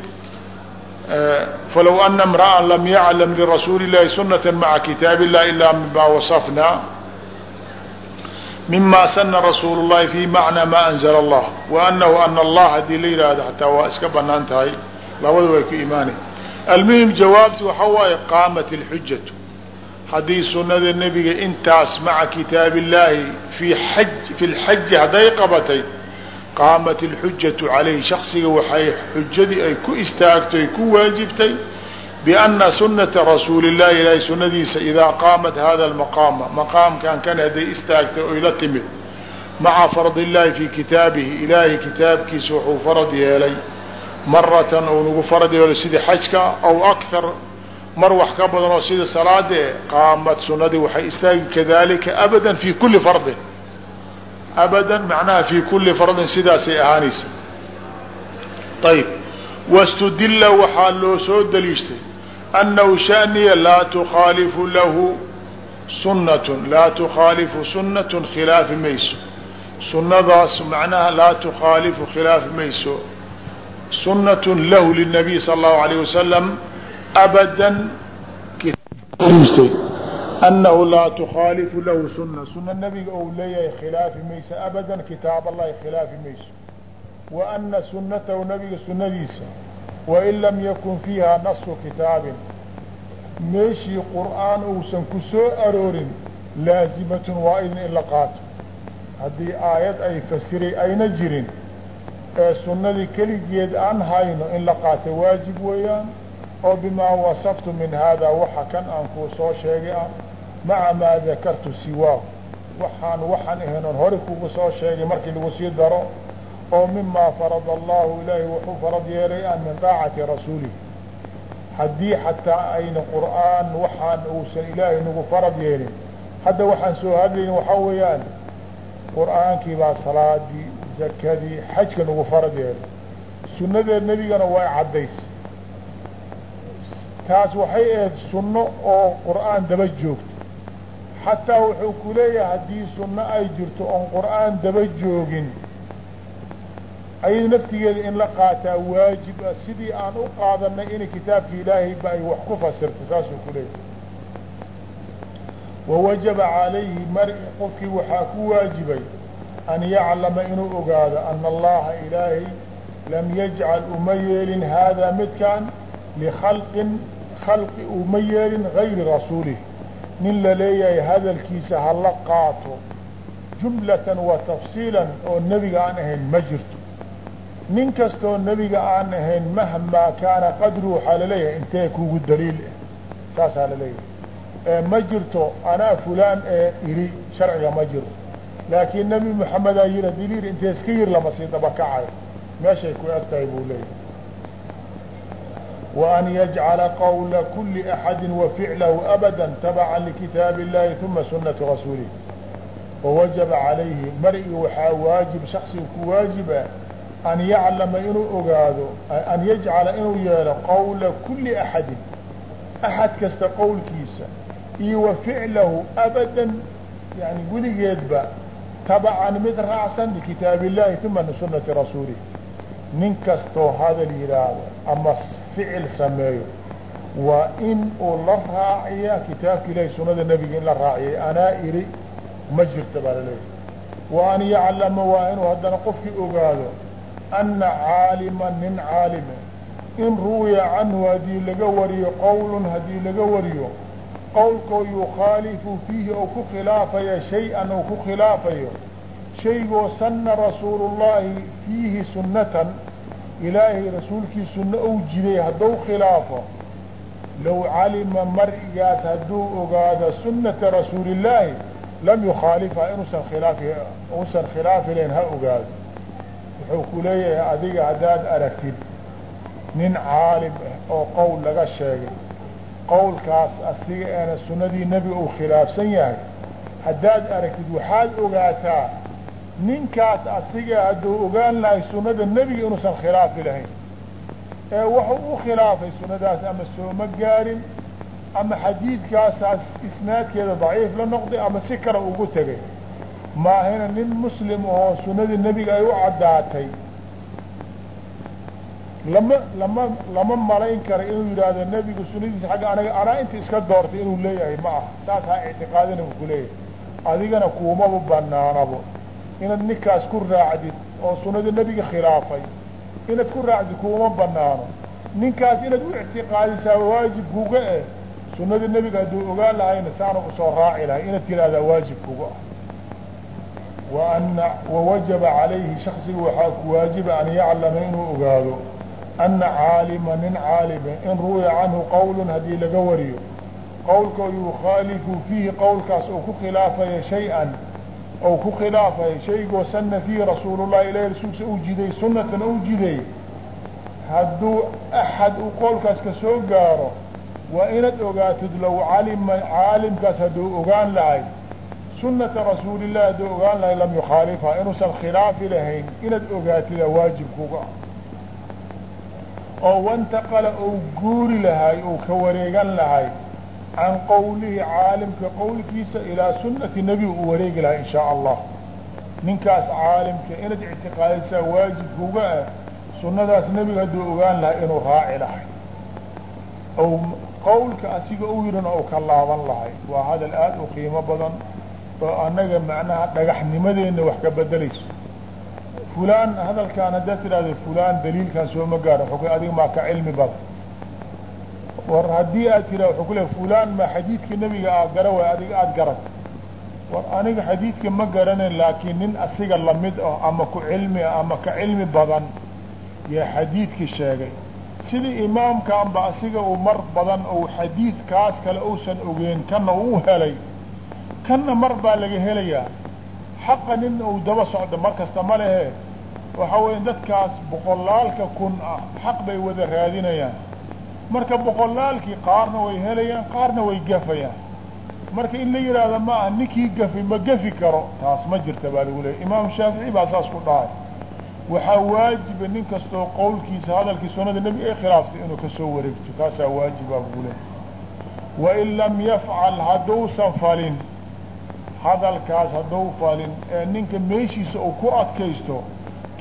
falow ana imra'an lam yaclam lirasuuli اllahi sunata maca kitaabi illah ilaa mima wasafnaa mima sana rasuul llahi fi macnaa maa anzla allah wa anahu ana allah haddii la yidhaahdo xataa waa iska bannaan tahay labadu way ku imaanaya almuhim jawaabtu waxa waaye qaamat اlxujatu haddii sunada nebiga intaas maca kitaab illaahi fi a fi lxaji hadday qabatay qaamat اlxujatu calayh shaksiga waxay xujadii ay ku istaagtay ku waajibtay biana sunata rasuuli اllahi ilahay sunadiisa idaa qaamat hada lmaqaama maqaamkan kan hadday istaagtay oy la timid maca farad illahi fi kitaabihi ilaahay kitaabkiisa wuxuu farad yeelay maratan ou nagu farad yeelo sidii xajka aw akthar mar wax ka badan oo sida salaade qaamat sunadii waxay istaagi kadalika abada fi kuli fardin abada macnaha fi kuli fardin sidaasay ahaanaysa ayb wاstudila waxaa loo soo daliishtay annahu shaniya laa tukhaalifu lahu sunat laa tukhaalifu sunat khilaafi mayso sunadaas macnaha laa tukhaalifu khilaafi mayso sunat lahu lلnabiy salى الlahu عalيه wasalam abada anahu laa tukhaalifu lahu suna suna nabiga ou leeyahay khilaafi mayso abadan kitaab allahi khilaafi mayso wa ana sunatahu nabiga sunadiisa wain lam yakun fiiha nasu kitaabin meeshii qur'aan uusan ku soo aroorin laazimatun waa idin in la qaato haddii aayad ay fasiray ayna jirin ee sunnadii keligeed aan hayno in la qaato waajib weeyaan oo bimaa wasaftu min haadaa waxa kan aan kuu soo sheegay ah maca maa dakartu siwaahu waxaan waxaan ahaynon hore kugu soo sheegay markii lagu sii daro oo mimaa farada allahu ilaahi wuxuu farad yeelay an min daacati rasuulihi. Haddii xataa ayna qur'aan waxaan uusan ilaahay nagu farad yeelin. Hadda waxaan soo hadlayna waxaa weeyaan qur'aankii baa salaadii zakadii xajka nagu farad yeelay. Sunnadeed nebigana way caddays. Taas waxay ahayd sunno oo qur'aan daba joogto. Xataa wuxuu ku leeyahay haddii sunno ay jirto oon qur'aan daba joogin ayada naftigeeda in la qaataa waajib ah. Sidii aan u qaadanay inay kitaabka ilaahay ba ay wax ku fasirto saasuu ku leeyahay. Wawajaba calayhi mari qofkii waxaa ku waajibay an yaclama inuu ogaado ana allaha ilaahay lam yajcal uma yeelin haadaa midkan likhalqin khalqi uma yeelin gayri rasuulih nin la leeyahay hadalkiisa hala qaato jumlatan wa tafsiilan oo nebiga aan ahayn ma jirto nin kastoo nebiga aan ahayn mahmaa kaana qadru waxaa la leeyahay intee kugu daliil eh? saasaa la leeyahay ee ma jirto anaa fulaan ee iri sharciga ma jiro laakiin nebi maxamedaa yiri haddii layidhi intee iska yir lama sii dabakacayo meeshay ku eg tahay buu leeyahay. Wa an yajcala qowla kuli axadin wa ficlahu abada tabacan likitaab illahi uma sunati rasuulih wawajaba calayhi mar i waxaa an yaclama inuu ogaado an yajcala inuu yeelo qowla kuli axadin axad kasta qowlkiisa iyo wa ficlahu abadan yani gudigeedba tabacan mid raacsan likitaab illahi uma lisunati rasuulih nin kastoo hadal yidhaahdo ama ficil sameeyo waa in uu la raaciya kitaabka ilahi sunada nebiga in la raaciyay anaa iri ma jirta baa la leeyahay wa an yaclama waa inuu haddana qofkii ogaado anna caaliman nin caalime in ruwiya canhu haddii laga wariyo qowlun haddii laga wariyo qowlkoo yukhaalifu fiihi ou ku khilaafaya shay-an ou ku khilaafayo shaygoo sanna rasuulu llaahi fiihi sunnatan ilaahay rasuulkii sunno ou jiday hadduu khilaafo low calima mar'igaas hadduu ogaado sunata rasuuli illaahi lam yukhaalifa inuusan khilaafi uusan khilaafi layn ha ogaado wuxuu ku leeyahay adiga haddaad aragtid nin caalim ah oo qowl laga sheegay. Qowlkaas asiga eena sunnadii nebiga uu khilaafsan yahay. Haddaad aragtid waxaad ogaataa ninkaas asiga hadduu ogaan lahay sunnada nebiga inuusan khilaafi lahayn. Ee wuxuu u khilaafay sunnadaas ama sooma gaarin ama xadiidkaasaas isnaadkeeda daciif la noqday ama si kale ugu tegay maahina nin muslim oo sunnadii nebiga ay u caddaatay. Lama lama lama malayn kara inuu yidhaahdo nebigu sunadiisa agga aniga anaa inta iska doortay inuu leeyahay ma aha. Saas ha ictiqaadina bu kuleeyahay adigana kuumaba banaanabo inaad ninkaas ku raacdid oo sunadii nebiga khilaafay inaad ku raacdid kuuma banaano ninkaas inaad u ictiqaadisaa waajib kuga eh. Sunadii nebiga hadduu ogaan lahayna saana u soo raaci lahay. Inaad tiraahdaa waajib kuga ah wawajaba calayhi shaksiga waxaa ku waajiba an yaclama inuu ogaado ana caalima nin caalime in ruwiya canhu qowlun haddii laga wariyo qowlka yukhaalifu fiihi qowlkaas oo ku khilaafaya shay-an ou ku khilaafaya shaygoo sana fiihi rasuulullahi ilahi rasuulsa u jiday sunatan u jiday hadduu axad uu qowlkaas ka soo gaaro waa inaad ogaatid low calima caalimkaas hadduu ogaan lahay sunata rasuulillahi hadduu ogaan lahay lam yukhaalifha inuusan khilaafi lahayn inaad ogaatida waajib kuga oo wantaqala ou guuri lahay ou ka wareegan lahay can qowlihi caalimka qowlkiisa ilaa sunati nebi uu wareegi lahay in shaa allah. Ninkaas caalimka inaad ictiqaadisaa waajibkuga ah sunnadaas nebiga hadduu ogaan lahay inuu raaci lahay. Ou qowlka asiga u yidhina ou ka laaban lahay. Waa hadal aada u qiimo badan oo annaga macnaha dhagaxnimadeenna wax ka bedelayso. Fulaan hadalkaan haddaad tidhahda fulaan daliilkaan sooma gaaro wuxuu ku adiga maa ka cilmi badan. War haddii aad tira wuxuu ku leey fulaan ma xadiidka nebiga aa gara way adiga aada garat war aniga xadiidka ma garanayn laakiin nin asiga la mid ah ama ku cilmi ah ama ka cilmi badan yaa xadiidki sheegay. Sidii imaamkaanba asiga uu mar badan ou xadiid kaas kale uusan ogeen kana uu helay kanna mar baa laga helayaa xaqa nin uu daba socdo mar kasta ma lehe. Waxa weya dadkaas boqolaalka kun ah xaq bay wada raadinayaan. Marka boqolaalkii qaarna way helayaan qaarna way gafayaan. Marka in la yidhaahdo ma aha ninkii gafi ma gafi karo. Taas ma jirta baa lagu leeyay imaam shaafici baa saas ku dhahay. Waxaa waajiba nin kastoo qowlkiisa hadalkii sunada nebiga ay khilaaftay inuu ka soo wareegto. Kaasaa waajiba buu leey wain lam yafcal hadduusan falin hadalkaas hadduu falin ee ninka meeshiisa uu ku adkaysto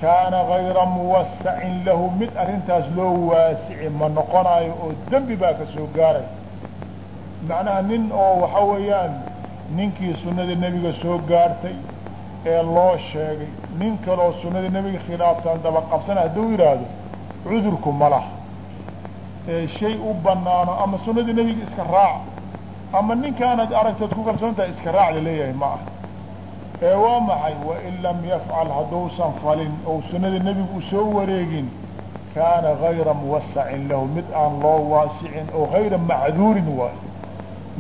kaana gayra muwasacin lahu mid arrintaas loo waasici ma noqonayo oo dembi baa ka soo gaaray. Macnaha nin oo waxa weeyaan ninkii sunnada nebiga soo gaartay ee loo sheegay nin kaloo sunnada nebiga khilaaftaan daba qabsana hadduu yidhaahdo cudurku ma laha. Ee shay u banaano ama sunnada nebiga iska raac ama ninkaanad aragtood ku kalsoontahay iska raac la leeyahay ma ah ee waa maxay? Wain lam yafcal hadduusan falin ou sunnada nebigu u soo wareegin kaana gayra muwasacin lahu. Mid aan loo waasicin oo gayra macduurin waay.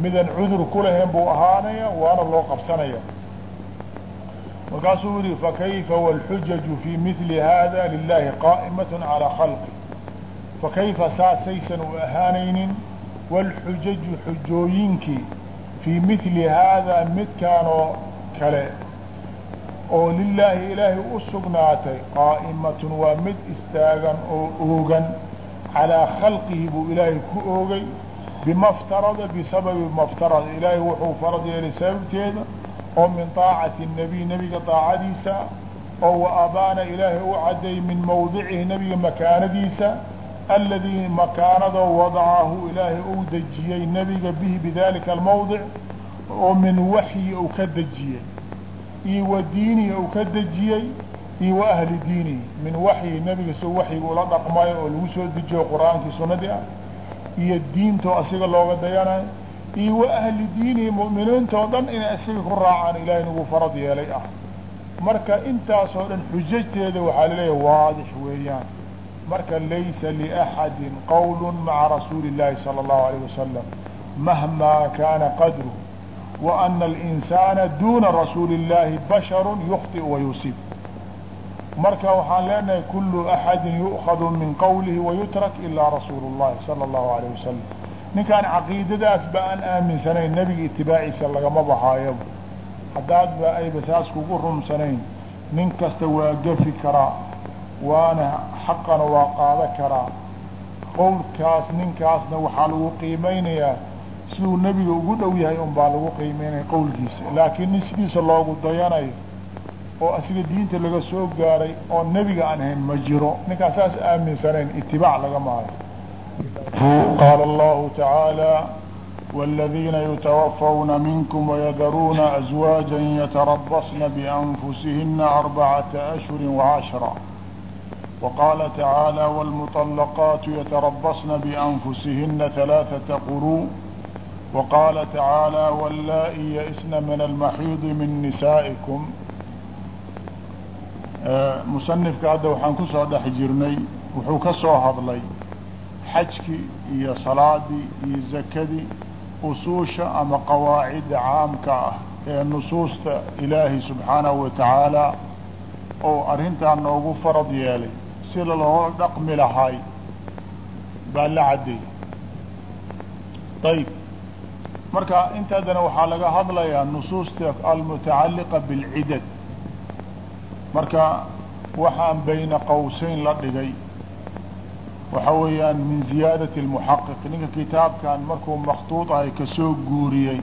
Midaan cudur ku lahayn buu ahaanaya waana loo qabsanaya. Markaasuu yihi fakayfa wاlxujaju fi mili hada lilahi qa'imat calى khalqi. Fakayfa saasaysan u ahaanaynin waalxujaju xujooyinkii fii midli haadaa midkaanoo kale oo lilaahi ilaahay u sugnaatay qaa'imatun waa mid istaagan oo oogan calaa khalqihi buu ilaahay ku oogay bimaftarada bisababi maftarada ilaahay wuxuu farad yeelay sababteeda oo min aacati الnabiy nebiga daacadiisa oo wa abaana ilaahay u cadday min mawdicihi nebiga makaanadiisa aladii makaanadoo wadacahu ilaahay uu dejiyey nebiga bihi bidalika almawdic oo min waxyi uu ka dejiyey iyo wa diinihi uu ka dejiyey iyo wa ahli diinihi min waxyi nebiga soo waxyiga ula dhaqmayo oo lagu soo dejiyo qur'aankii sunadii ah iyo diintoo asiga looga dayanayo iyo wa ahli diinihi mu'miniintoo dhan inay isaga ku raacaan ilaahay nagu farad yeelay ah marka intaasoo dhan xujajteeda waxaa la leeyahay waadix weeyaan marka laysa liأxadi qowl maca rasuuli الlahi salى الlahu عalيه wasalam mahma kana qadru وأna الإnsaana duna rasuuli الlahi bashar ykhطئ wayusib marka waxaan leenahay kulu axadi yu'kadu min qowlihi wayutrak ilaa rasuul الlahi salى الlahu عalيه wasalam ninkaan caqiidadaas ba aan aaminsanayn nebiga itibaaciisa lagama baxaayo haddaad ba ayba saas kugu rumsanayn nin kasta waa gafi karaa waana xaqana waa qaada karaa qowlkaas ninkaasna waxaa lagu qiimeynayaa siduu nebiga ugu dhow yahay un baa lagu qiimeynaya qowlkiisa laakiin nin sidiisa loogu dayanayo oo asiga diinta laga soo gaaray oo nebiga aan ahayn ma jiro ninkaan saas aaminsanayn itibaac lagama hayo qaala allahu tacaala والذيina yتوفوna minkم ويdruuna أزواaجا yتربصna بأنfusihina أربعaةa أشهر وعشhرا وqاla تaعaaلى والمطلقاaت yتربصna بأنfusihina ثaلاثة qrوء وqاla تaعaaلى والlائي yئsna min المaحيiض min نisائكم musanifka hadda waxaan kusoo dhex jirnay wuxuu ka soo hadlay xajkii iyo salaadii iyo zakadii usuusha ama qawaacidda caamka ah ee nusuusta ilaahi subxaanahu wa tacaala oo arrintan noogu farad yeelay si loo dhaqmi lahay baa la caddeeyey ayib marka intaadana waxaa laga hadlayaa nusuusta almutacalliqa bilcidad. Marka waxaan bayna qowseyn la dhigay. Waxa weeyaan min ziyaadati اlmuxaqiq ninka kitaabkan markuu maktuud ahay ka soo guuriyey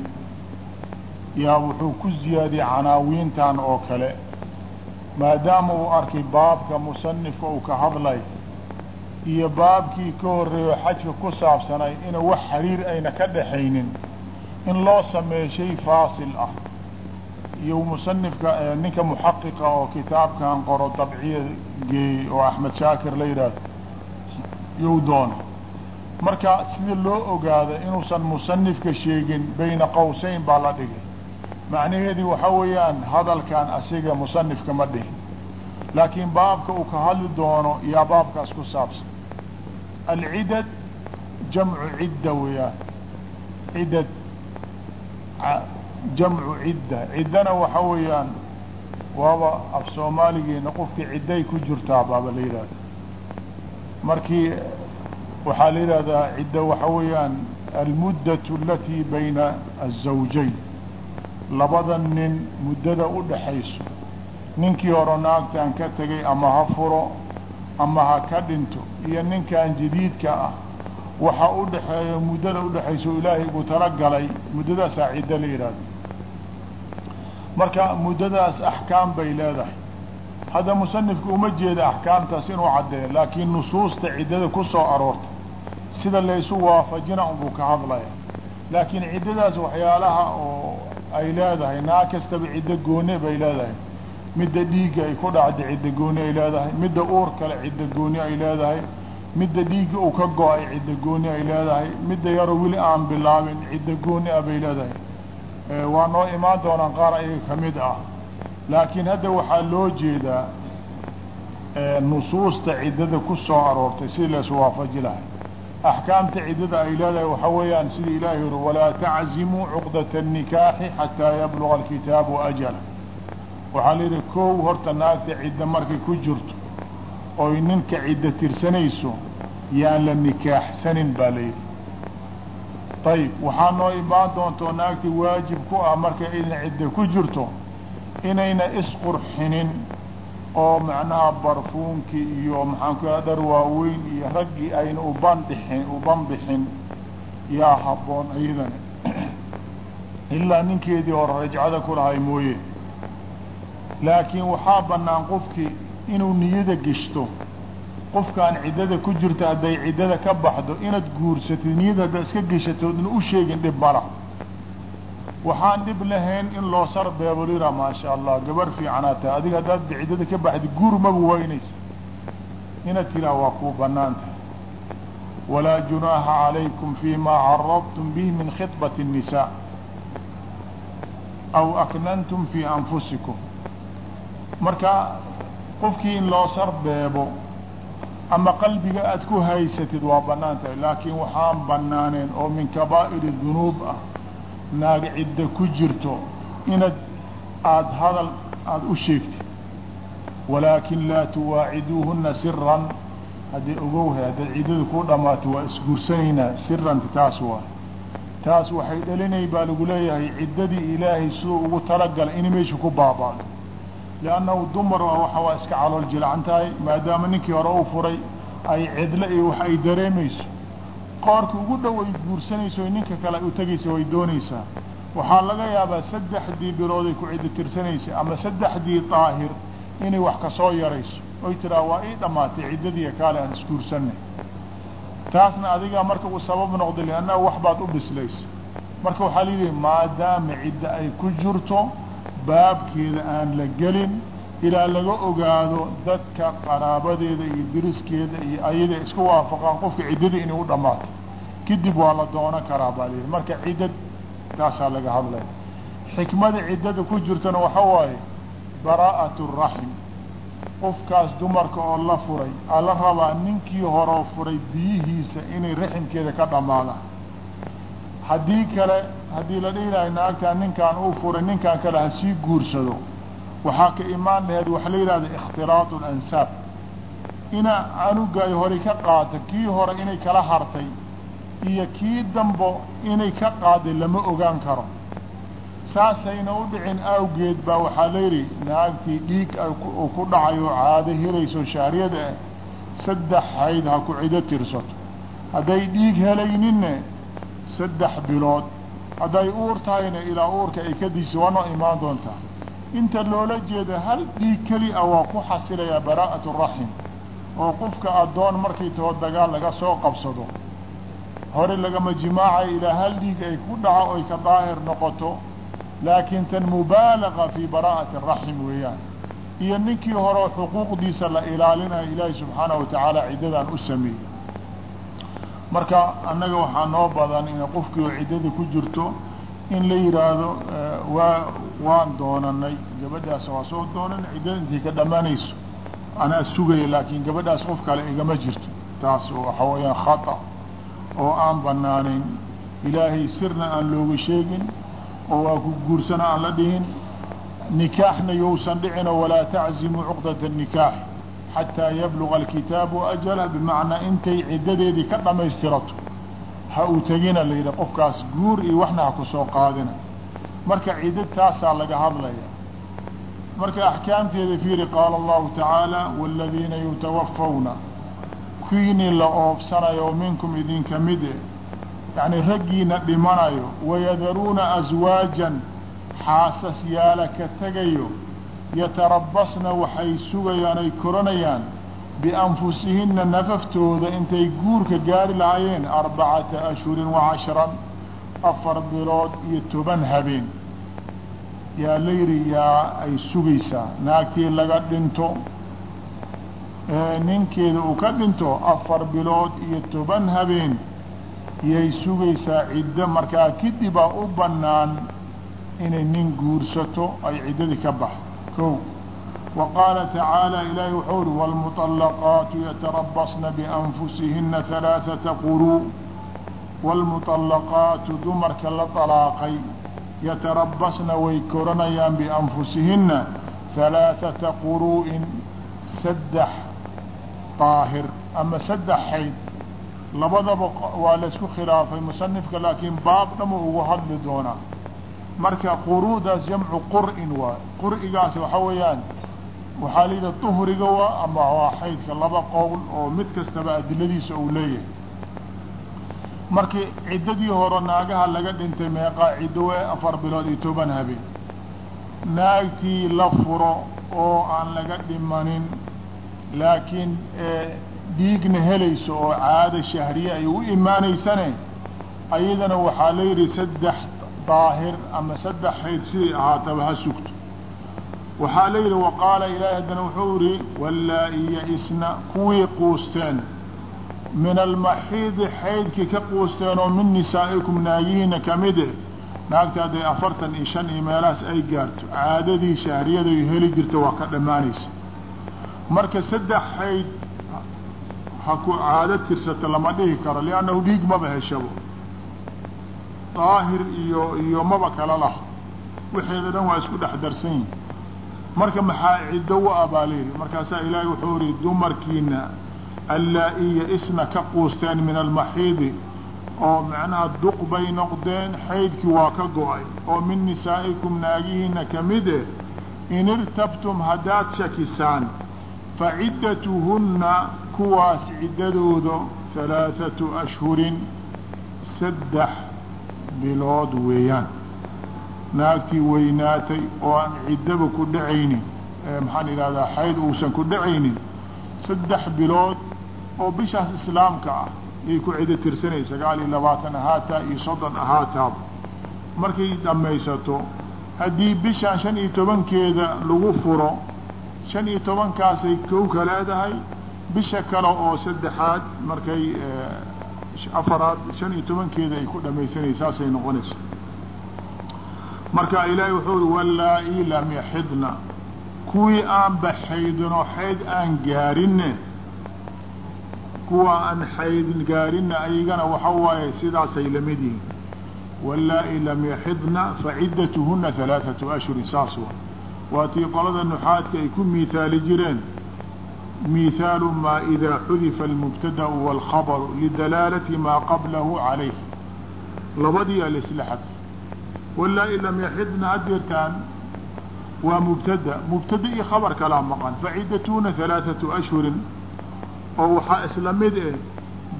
yaa wuxuu ku ziyaadiyey canaawiintan oo kale maadaama uu arkay baabka musanifka uu ka hadlay iyo baabkii ka horeeyo xajka ku saabsanay ina wax xiriir ayna ka dhaxaynin in loo sameeyo shay faasil ah. Iyo musanifka ninka muxaqiqa oo kitaabkan qoro dabciya geeyey oo axmed shaakir la yidhaahdo you doona marka sida loo ogaada inuusan musanifka sheegin bayna qowseyn baa la dhigay macnaheedii waxa weeyaan hadalkan asiga musanifka ma dhihin. Laakiin baabka uu ka hadli doono yaa baabkaas ku saabsan. Alcidad jamcu cidda weeyaan. Ciddad jamcu cidda. Ciddana waxa weeyaan waaba af soomaaligeena qofkii cidday ku jirtaa baaba la yidhahda markii waxaa la yidhahdaa cidda waxa weeyaan almuddatu alatii bayna azawjayn labada nin muddada u dhaxayso. Ninkii hore naagtan ka tegay ama ha furo ama ha ka dhinto iyo ninkan jadiidka ah waxa u dhaxeeya muddada udhaxayso ilaahay ugu talagalay muddadaasaa ciddo la yidhahda marka muddadaas axkaam bay leedahay. Hadda musanifka uma jeeda axkaamtaas inuu caddeeyo laakiin nusuusta ciddada ku soo aroortay sida laysu waafajina unbuu ka hadlaya laakiin ciddadaas waxyaalaha oo ay leedahay naa kastaba ciddo gooni bay leedahay. Midda dhiigga ay ku dhacda cidda gooni ay leedahay. Midda uur kale cidda gooni ay leedahay. Midda dhiigga uu ka go'ay cidda gooni ay leedahay. Midda yaro weli aan bilaabin cidda gooni ah bay leedahay. Waa noo imaan doonaan qaar ayaga ka mid ah. Laakiin hadda waxaa loo jeedaa nusuusta ciddada ku soo aroortay sidii la iswaafaji lahay axkaamta ciddada ay leedahay waxaa weeyaan sida ilahi yuri walaa taczimuu cuqdata الnikaaxi xataa yabluga alkitaabu ajala waxaa la yidhi kow horta naagta cidda markay ku jirto oy ninka cidda tirsanayso yaan la nikaaxsanin baa la yidhi ayib waxaa noo imaan doontao naagti waajib ku ah markay idin cidda ku jirto inayna isqurxinin oo macnaha barfuunkii iyo maxaanku aa dhar waaweyn iyo raggii ayna ubandhixin ubanbixin yaa habboon iyadana ilaa ninkeedii hore rajcada ku lahay mooye. Laakiin waxaa bannaan qofkii inuu niyada geshto qofkaan ciddada ku jirta hadday ciddada ka baxdo inaad guursatid niyada haddaad iska geshato odna u sheegin dhib mala waxaan dhib lahayn in loo sarbeebo lira maasha allah gabar fiicanaa tahay. Adiga haddaad ciddada ka baxdi guur maba waynaysa inaad tiraa waa kuu bannaan tahay. Walaa junaaha calaykum fima caradtum bihi min khidbati الnisaa aw aknantum fii anfusikum. Marka qofkii in loo sarbeebo ama qalbiga aad ku haysatid waa bannaan tahay. Laakiin waxaan banaaneen oo min kabaa'iri dunuub ah naag cidda ku jirto inaad aada hadal aada u sheegtid walaakin laa tuwaaciduuhuna siran haddii ogowhay haddaad ciddada ku dhammaato waa isguursanaynaa siranta taas waa. Taas waxay dhalinay baa lagu leeyahay ciddadii ilaahay siduu ugu talagalay inay meesha ku baaba'do. Liannahu dumar waxa waa iska calool jilacan maadaama ninkii hore u furay ay cidlo iyo wax ay dareemayso qoorka ugu dhow ay guursanayso ninka kale u tegaysa way doonaysaa. Waxaa laga yaabaa saddexdii bilooday ku ciddo tirsanaysay ama saddexdii daahir inay wax ka soo yarayso. Oy tiraa waa ii dhammaatay ciddadiiya kaale aan isguursanay. Taasna adigaa marka uu sabab noqda liannaha wax baad u bislaysa marka waxaa layihi maadaama cidda ay ku jirto baabkeeda aan la gelin ilaa laga ogaado dadka qaraabadeeda iyo diriskeeda iyo ayada isku waafaqaan qofka ciddadii inay u dhammaato kadib waa la doonan karaa baa layihi marka ciddad taasaa laga hadlaya xikmada ciddada ku jirtana waxa waaye baraa'at raxim. Qofkaas dumarka oo la furay aa la rabaa ninkii horoo furay biyihiisa inay raximkeeda ka dhammaadaan. Haddii kale haddii la dhihi lahay naagtaa ninkaan uu furay ninkaan kale ha sii guursado waxaa ka imaan laheed waxa la yidhahda ikhtilaatu alansaab ina canugaay hore ka qaata kii hore inay kala hartay iyo kii dambo inay ka qaaday lama ogaan karo. Saasayna u dhicin awgeed baa waxaa layidhi naagtii dhiig uu ku dhacay oo caado hirayso shaariyada ah saddex hayd ha ku cido tirsato. Hadday dhiig helayninne saddex bilood. Hadday uur tahayna ilaa uurka ay ka diso waa noo imaan doontaa inta loola jeeda hal dhiig keli a waa ku xasilayaa baraa'atu raxim oo qofka addoon markay taho dagaal laga soo qabsado. Hore lagama jimaacayo ilaa hal dhiig ay ku dhaco oy ka daahir noqoto laakiin tan mubaalaga fii baraa'ati raxim weeyaan. Iyo ninkii horeo xuquuqdiisa la ilaalinayo ilaahi subxaanahu watacaala ciddadan u sameeyey marka annaga waxaa noo badan in qofkii oo ciddada ku jirto in la yidhaahdo waa waan doonanay. Gabadhaas waa soo doonanay ciddada intay ka dhammaanayso. Anaa sugaya laakiin gabadhaas qof kale igama jirto. Taas waxa weeyaan khata oo aan banaanayn ilaahay sirna aan looga sheegin oo waa ku guursana aan la dhihin. Nikaaxna yousan dhicino walaa taczimu cuqdata الnikaax xataa yabluga alkitaabu ajalah bimacnaa intay ciddadeedii ka dhammaystirato ha uu tegina la yidhi qofkaas guur iyo waxna ha ku soo qaadina. Marka ciddo taasaa laga hadlaya marka axkaamteeda fiiri qaala allahu tacaala wاladiina yutawafawna. Kiinii la oobsanayo minkum idinka mide yacni raggiina dhimanayo wayadaruuna aswaajan xaasas yaalla ka tegayo. Yatarabasna waxay sugayaan ay koranayaan bianfusihinna nafaftooda intay guurka gaari lahaayeen arbacata ashhurin wa cashran afar bilood iyo toban habeen yaa la yidhi yaa ay sugaysaa naagtii laga dhinto ninkeeda uu ka dhinto afar bilood iyo toban habeen yay sugaysaa ciddo markaa kadibaa u bannaan inay nin guursato ay ciddadii ka baxdo kow wa qaala tacaala ilaahi wuxuu uhi wاlmuطalaqaatu yatarabasna bianfusihina halaaثata quruu wاlmuطalaqaatu dumarka la طalaaqay yatarabasna way koranayaan bianfusihina halaaثata quruu'in saddex daahir ama saddex xayd labadaba waa laysku khilaafay musanifka laakiin baab dhama ugu hadli doonaa marka quruudaas jamcu qur'in waay qur'igaas waxa weeyaan waxaa la yidhaha duhriga waa ama waa xaydka laba qowl oo mid kastaba adiladiisa uu leeyahay markii ciddadii hore naagaha laga dhintay meeqaa ciddo we afar bilood iyo toban habeen naagtii la furo oo aan laga dhimanin laakiin dhiigna helayso oo caado shahriye ay u imaanaysane ayadana waxaa la yidhi saddex daahir ama saddex xayd siday ahaataba ha sugto waxaa la yidhi waqaala ilaahi haddana wuxuu yihi wallaa-i ya-isna kuwii quusteen min almaxiidi xaydkii ka quusteen oo min nisaa'ikum naagihiina kamide naagta hadday afartan iyo shan iyo meelahaas ay gaarto caadadii shahriyada heli jirta waa ka dhammaanaysa. Marka saddex xayd ha ku caado tirsata lama dhihi karo liannahu dhiig maba heshabo. Daahir iyo iyo maba kala lah waxeeda dhan waa isku dhex darsan yihiin marka maxaa ciddo u abaalayri markaasaa ilaahay wuxuu ihi dumarkiina allaa-iya isna ka quusteen min almaxiidi oo macnaha duq bay noqdeen xaydkii waa ka go'ay. Oo min nisaa'ikum naagihiina ka mid eh in irtabtum haddaad shakisaan fa ciddatuhunna kuwaas ciddadooda halaathatu ashhurin saddex bilood weeyaan naagtii weynaatay oo aan ciddaba ku dhacaynin maxaan idhahdaa xayd uusan ku dhacaynin saddex bilood oo bishaas islaamka ah yay ku cido tirsanay sagaal iyo labaatan ahaataa iyo soddon ahaataaba markay dhamaysato haddii bishaan shan iyo tobankeeda lagu furo shan iyo tobankaasay kow ka leedahay bisha kale oo saddexaad markay afaraad shan iyo tobankeeda ay ku dhamaysanaysa saasay noqonaysa marka ilaahay wuxuu uri wallaa-i lam yaxidna kuwii aan baxaydinoo xayd aan gaarinne kuwa aan xayd gaarinna ayagana waxa waaye sidaasay la mid yihiin. Wallaa-i lam yaxidna faciddatuhuna halaaثatu ashhurin saas wa waa. Tii qolada nuxaadka ay ku mihaali jireen mihaalu maa idaa xudifa almubtada'u wاlkhabaru lidalaalati maa qablahu calayh labadii alisla xad wallaa-i lam yaxidna hadeertaan waa mubtada mubtada iyo khabar kalaa maqan facidatuna halaaثatu ashhurin oo waxaa isla mid eh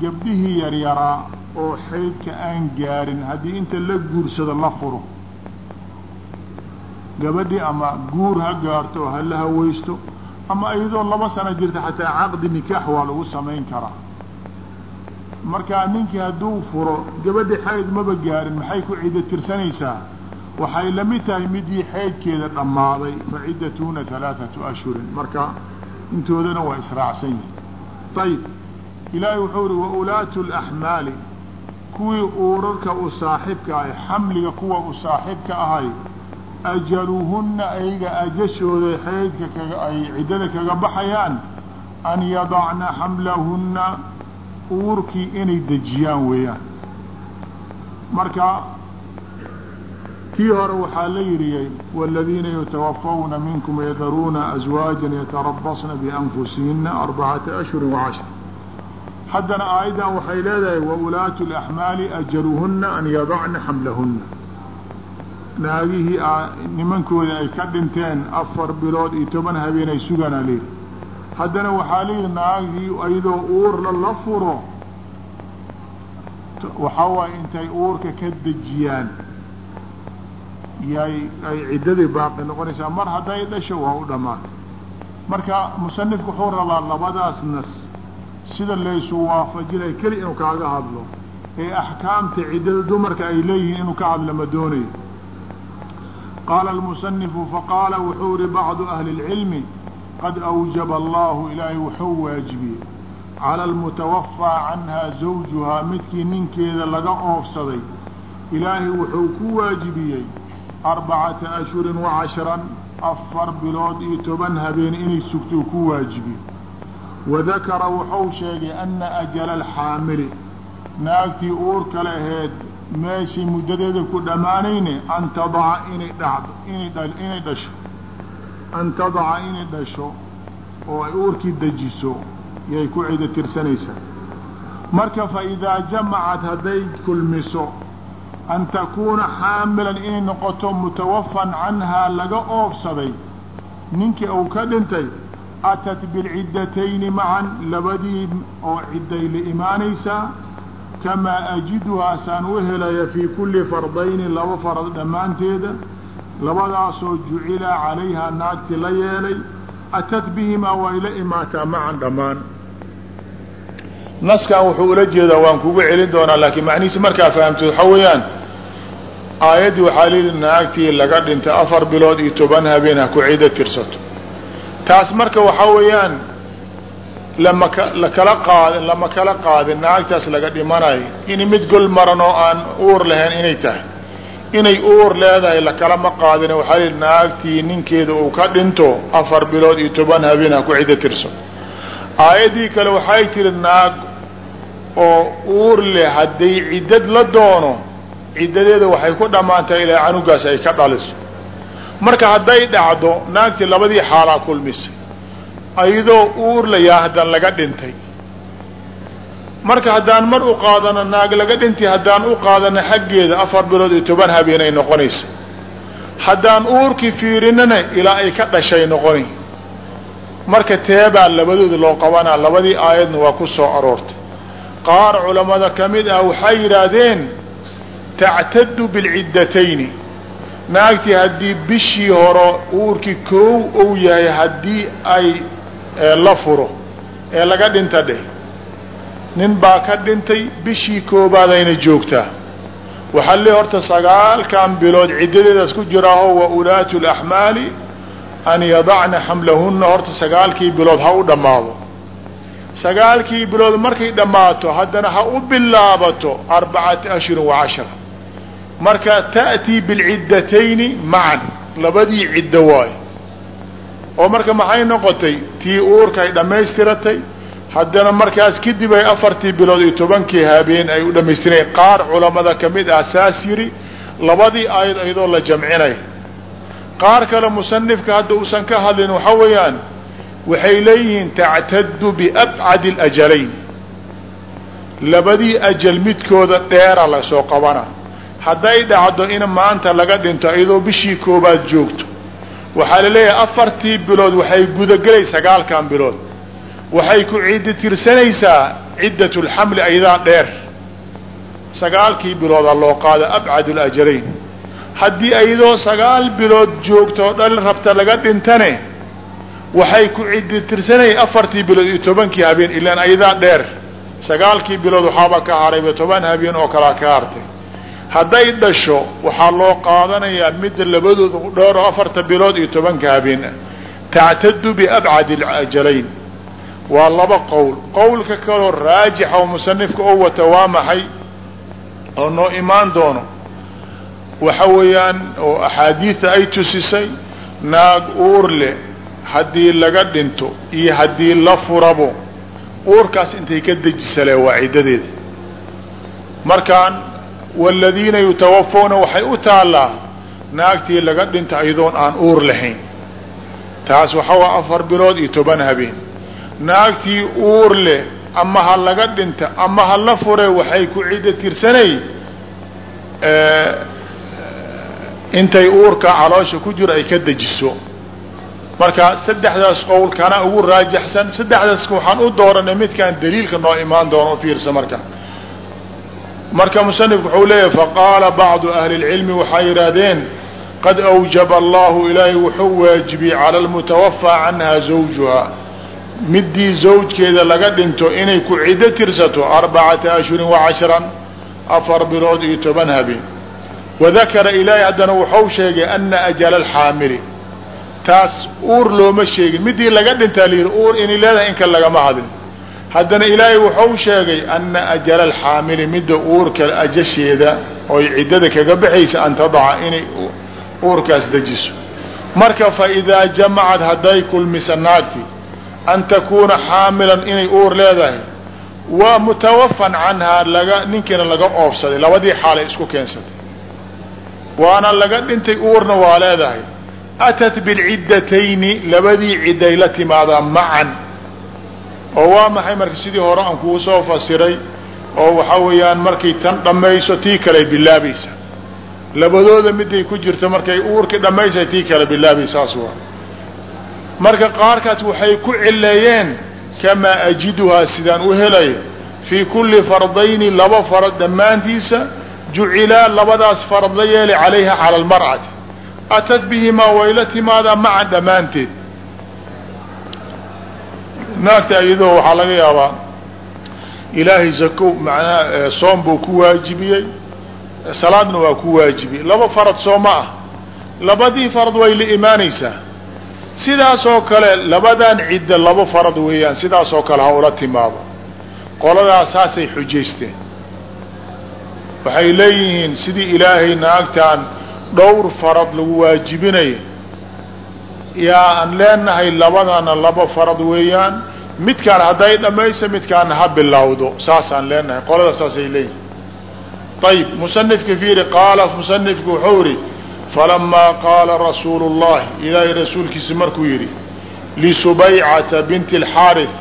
gabdhihii yaryaraa oo xaydka aan gaarin haddii inta la guursado la furo gabadhii ama guur ha gaarto oo hala hawaysto ama iyadoo laba sano jirta xataa caqdi nikaax waa lagu samayn karaa markaa ninkii hadduu furo gabadhi xayd maba gaarin maxay ku cido tirsanaysaa waxay la mid tahay midii xaydkeeda dhammaaday fa ciddatuuna halaaثatu ashhurin. Marka intoodana waa israacsan yihiin ayib ilaahay wuxuu ihi waulaatu اlaxmaali kuwii uurarka u saaxibka ahay xamliga kuwa u saaxibka ahay ajaluhunna ayaga ajashooda xaydka kaga ay ciddada kaga baxayaan an yadacna xamlahunna uurkii inay dejiyaan weeyaan. Marka kii hore waxaa la yidhiyey wاladiina yatawafawna minkum yadaruuna azwaaja yatarabasna bianfusihina arbacata ashhuri wacashra haddana aayaddan waxay leedahay waulaatu اlaxmaali ajaluhuna an yadacna xamlahuna naagihii nimankoodi ay ka dhinteen afar bilood iyo toban habeenay suganaa layidhi haddana waxaa layidhi naagii ayadoo uurla la furo waxaa waaye intay uurka ka dejiyaan yay ay ciddadii baaqi noqonaysaa. Mar hadday dhasho waa u dhammaatay marka musanifku wuxuu rabaa labadaas nas sida laysu waafajinay keli inuu kaaga hadlo ee axkaamta ciddada dumarka ay leeyihiin inuu ka hadlo ma doonayo. Qaala almusanifu faqaala wuxuu ihi bacdu ahli اlcilmi qad awjaba allahu ilaahay wuxuu waajibiyey cala almutawafaa canha zawjuhaa midkii ninkeeda laga oofsaday ilaahay wuxuu ku waajibiyey arbacata ashhurin wacashran afar bilood iyo toban habeen inay sugto ku waajibiye wadakara wuxuu sheegay ana ajala alxaamili naagtii uurka laheed meeshay muddadeeda ku dhammaanayne an tadaca inay dhacdo inay dhasho an tadaca inay dhasho oo ay uurkii dejiso yay ku cido tirsanaysaa marka fa idaa jamacat hadday kulmiso an takuuna xaamilan inay noqoto mutawafan canhaa laga oofsaday ninkii uu ka dhintay atat bilciddatayni macan labadii oo cidday la imaanaysaa kamaa ajiduhaa saan u helaya fii kulli fardayni laba farad dhammaanteeda labadaasoo jucila calayhaa naagti la yeelay atat bihimaa way la imaataa macan dhammaan. Naskan wuxuu ula jeedaa waan kugu celin doonaa laakiin macnihiisi markaa fahamto waxaa weeyaan aayaddii waxaa layidhi naagtii laga dhintay afar bilood iyo toban habeen ha ku cido tirsato. Taas marka waxaa weeyaan lama ka lakala qaadin lama kala qaadin naagtaas laga dhimanayo in mid gol maran oo aan uur lahayn inay tahay inay uur leedahay lakalama qaadin waxaa layidhi naagtii ninkeeda uu ka dhinto afar bilood iyo toban habeen ha ku cido tirsato aayaddii kale waxay tiri naag oo uur leh hadday ciddad la doono ciddadeeda waxay ku dhammaantahay ilaa canugaas ay ka dhaliso. Marka hadday dhacdo naagtii labadii xaalaa kulmisay ayadoo uur la yaa haddaan laga dhintay marka haddaan mar u qaadano naag laga dhintay haddaan u qaadano xaggeeda afar bilood iyo toban habeenay noqonaysa haddaan uurkii fiirinana ilaa ay ka dhashay noqoni. Marka teebaa labadooda loo qabanaa labadii aayadna waa ku soo aroortay. Qaar culammada ka mid ah waxay yidhaahdeen tactadu bilciddatayni naagtii haddii bishii hore uurkii koow ou yahay haddii ay la furo ee laga dhinta dheh nin baa ka dhintay bishii koobaadayna joogtaa. Waxaa le horta sagaalkan bilood ciddadeedaas ku jiraaho wa ulaatu laxmaali an yadacna xamlahunna horta sagaalkii bilood ha u dhammaado. Sagaalkii bilood markay dhammaato haddana ha u bilaabato arbacata ashhurin wa cashra marka ta'tii bilciddatayni macan labadii ciddo waayo oo marka maxay noqotay? Tii uurkay dhammaystiratay haddana markaas kadib ay afartii bilood iyo tobankii habeen ay u dhamaystireen qaar culamada ka mid ah saas yidhi labadii aayad iyadoo la jamcinay. Qaar kale musanifka hadda uusan ka hadlin waxa weeyaan waxay leeyihiin tactadu biabcadi اlajalayn labadii ajal midkooda dheera la soo qabana. Hadday dhacdo in maanta laga dhinto iyadoo bishii koobaad joogto. Waxaa la leeyahay afartii bilood waxay gudagelay sagaalkan bilood waxay ku ciddi tirsanaysaa ciddat lxamli aydaa dheer. Sagaalkii bilooda loo qaada abcad lajalayn haddii ayadoo sagaal bilood joogto dhal rabta laga dhintane waxay ku ciddi tirsanaya afartii bilood iyo tobankii habeen ilaan ayadaa dheer. Sagaalkii bilood waxaaba ka harayba toban habeen oo kalaa ka hartay hadday dhasho waxaa loo qaadanayaa midda labadooda dheer oo afarta bilood iyo tobanka habeen. Tactadu biabcad alajalayn waa laba qowl. Qowlka kaloo raajixa oo musanifka oo wata waa maxay? Oo noo imaan doono. Waxa weeyaan oo axaadiida ay tusisay naag uur leh haddii laga dhinto iyo haddii la furabo. Uurkaas intay ka dejisale waa ciddadeeda. Markaan waaladiina yutawafawna waxay u taallaa naagtii laga dhinto iyadoon aan uur lahayn. Taas waxa waa afar bilood iyo toban habeen naagtii uur leh ama ha laga dhinta ama ha la fure waxay ku ciddo tirsanay intay uurka caloosha ku jiro ay ka dejiso. Marka saddexdaas qowl kana ugu raajaxsan saddexdaas waxaan u dooranay midkaan daliilka noo imaan doono fiirsa marka. Marka musanifku wuxuu leeyahy faqaala bacdu ahli اlcilmi waxay yidhaahdeen qad awjaba allahu ilaahay wuxuu waajibiyey cala almutawafaa canha zawjuha midii zawjkeeda laga dhinto inay ku ciddo tirsato arbacata ashhurin wacashran afar bilood iyo toban habeen wadakara ilaahay haddana wuxuu sheegay ana ajala alxaamili taas uur looma sheegin. Midii laga dhintaa layidhi uur inay leedahay inka lagama hadlin. Haddana ilaahay wuxuu sheegay ana ajala alxaamili midda uurka ajasheeda oy ciddada kaga baxaysa an tadaca inay uurkaas dejiso. Marka fa idaa jamacad hadday kulmisa naagti an takuuna xaamilan inay uur leedahay waa mutawafan canhaa laga ninkiina laga oofsaday labadii xaalay isku keensatay waana laga dhintay uurna waa leedahay atat bilciddatayni labadii cidday la timaadaa macan oo waa maxay marka sidii hore aan kuu soo fasiray oo waxa weeyaan markay tan dhammayso tii kaley bilaabaysa labadooda miday ku jirto markay uurkii dhammaysa tii kale bilaabay saas waa marka qaarkaas waxay ku cileeyeen kamaa ajiduhaa sidaan u helay fii kulli fardayni laba farad dhammaantiisa jucilaa labadaas farad la yeelay calayha cala almar'ati. Atad bihimaa way la timaadaa macan dhammaanteed. Naagta iyadoo waxaa laga yaabaa ilaahay zako macnaha soom buu ku waajibiyey salaadna waa ku waajibiyey laba farad soo ma ah. Labadii farad way la imaanaysaa sidaasoo kale labadan cidda laba farad weeyaan sidaasoo kale ha ula timaado. Qoladaas saasay xujaysteen. Waxay leeyihiin sidii ilaahay naagtan dhowr farad lagu waajibinayo yaa aan leenahay labadana laba farad weeyaan midkaan hadday dhamaysa midkaana ha bilowdo. Saasaan leenahay. Qolada saasay leeyihiin ayib musanifka fiiri qaala musanifku wuxuu yihi falamaa qaala rasuulu اllahi ilaahay rasuulkiisa markuu yidhi lisubaycata binti اlxaarith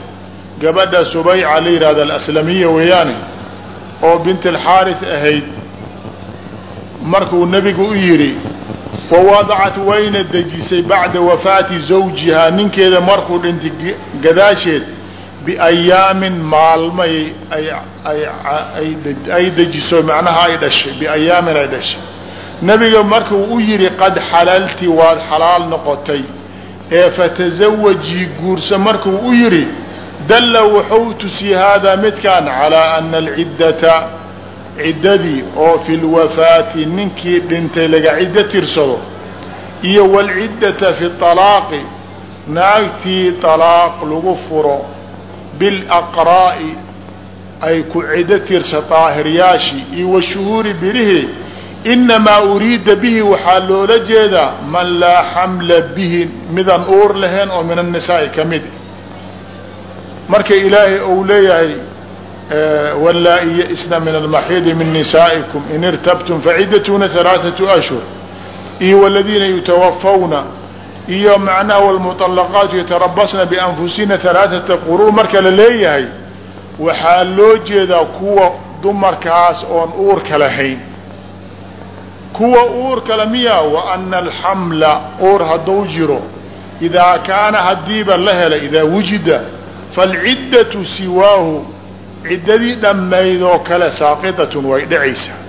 gabadha subayca la yihahdo alaslamiya weeyaane oo binti alxaarith ahayd markuu nebigu u yidhi wawadacat wayna dejisay bacda wafaati zawjihaa ninkeeda markuu dhintay gadaasheed biayaamin maalmay ay dejiso macnaha ay dhashay biayaamin ay dhashay nebiga markuu u yidhi qad xalalti waad xalaal noqotay. Ee fatasawajii guursa markuu u yidhi dalla wuxuu tusi haadaa midkaan calaa ana alciddata ciddadii oo fi lwafaati ninkii dhintay laga ciddo tirsado iyo walciddata fi طalaaqi naagtii طalaaq lagu furo bilaqraa'i ay ku ciddo tirsa daahiryaashii iyo washuhuuri bilihi inamaa uriida bihi waxaa loola jeedaa man laa xamla bihi midaan uur lahayn oo min annisaa'i ka mid marka ilaahay ou leeyahay wlaa-i ya-isna min almaxiidi min nisaa'ikum in irtabtum facidatuna halaaثatu ashhur iyo waladiina yutawafawna iyo macnaha wlmuطalaqaatu yatarabasna bianfusina halaaثata quruu marka la leeyahay waxaa loo jeedaa kuwa dumarkaas oon uurka lahayn kuwa uurkale miya wa ana alxamla uur hadduu jiro idaa kaana hadiiba la hela idaa wujida falciddatu siwaahu ciddadii dhammaydoo kale saaqidatun way dhacaysaa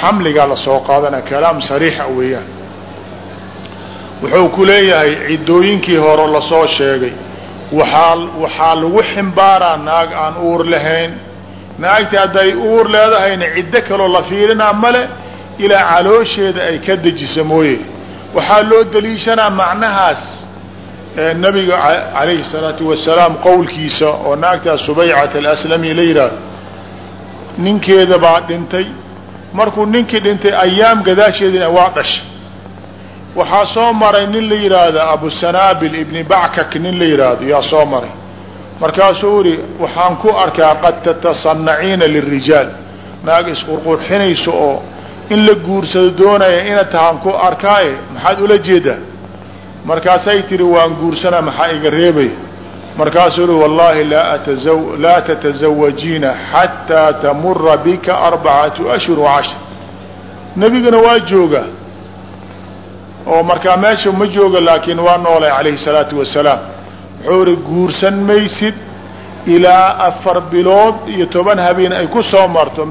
xamligaa la soo qaadana kalaam sariixa weeyaan. Wuxuu ku leeyahay ciddooyinkii hore la soo sheegay waaa waxaa lagu ximbaaraa naag aan uur lahayn. Naagti hadday uur leedahayna ciddo kaloo la fiirinaa male ilaa caloosheeda ay ka dejiso mooye. Waxaa loo daliishanaa macnahaas nabiga calayhi الsalaatu wasalaam qowlkiisa oo naagtaa subaycat alaslami la yidhaahdo ninkeeda baa dhintay. Markuu ninkii dhintay ayaam gadaasheedina waa dhashay. Waxaa soo maray nin la yidhaahdo abusanaabil ibni backak nin la yidhaahdo yaa soo maray. Markaasuu ihi waxaan ku arkaa qad tatasanaciina lirijaal naag isqurqurxinayso oo in la guursado doonaya ina tahaan ku arkaaye maxaad ula jeedaa? Markaasay tihi waan guursanaa maxaa iga reebay? Markaasuu ihi wallahi laa tatazawajiina xataa tamura bika arbacatu ashhur wacashir nebigana waa jooga oo markaa meesha ma jooga laakiin waa noolay calayhi salaatu wasalaam. Wuxuu ihi guursan maysid ilaa afar bilood iyo toban habeen ay ku soo marto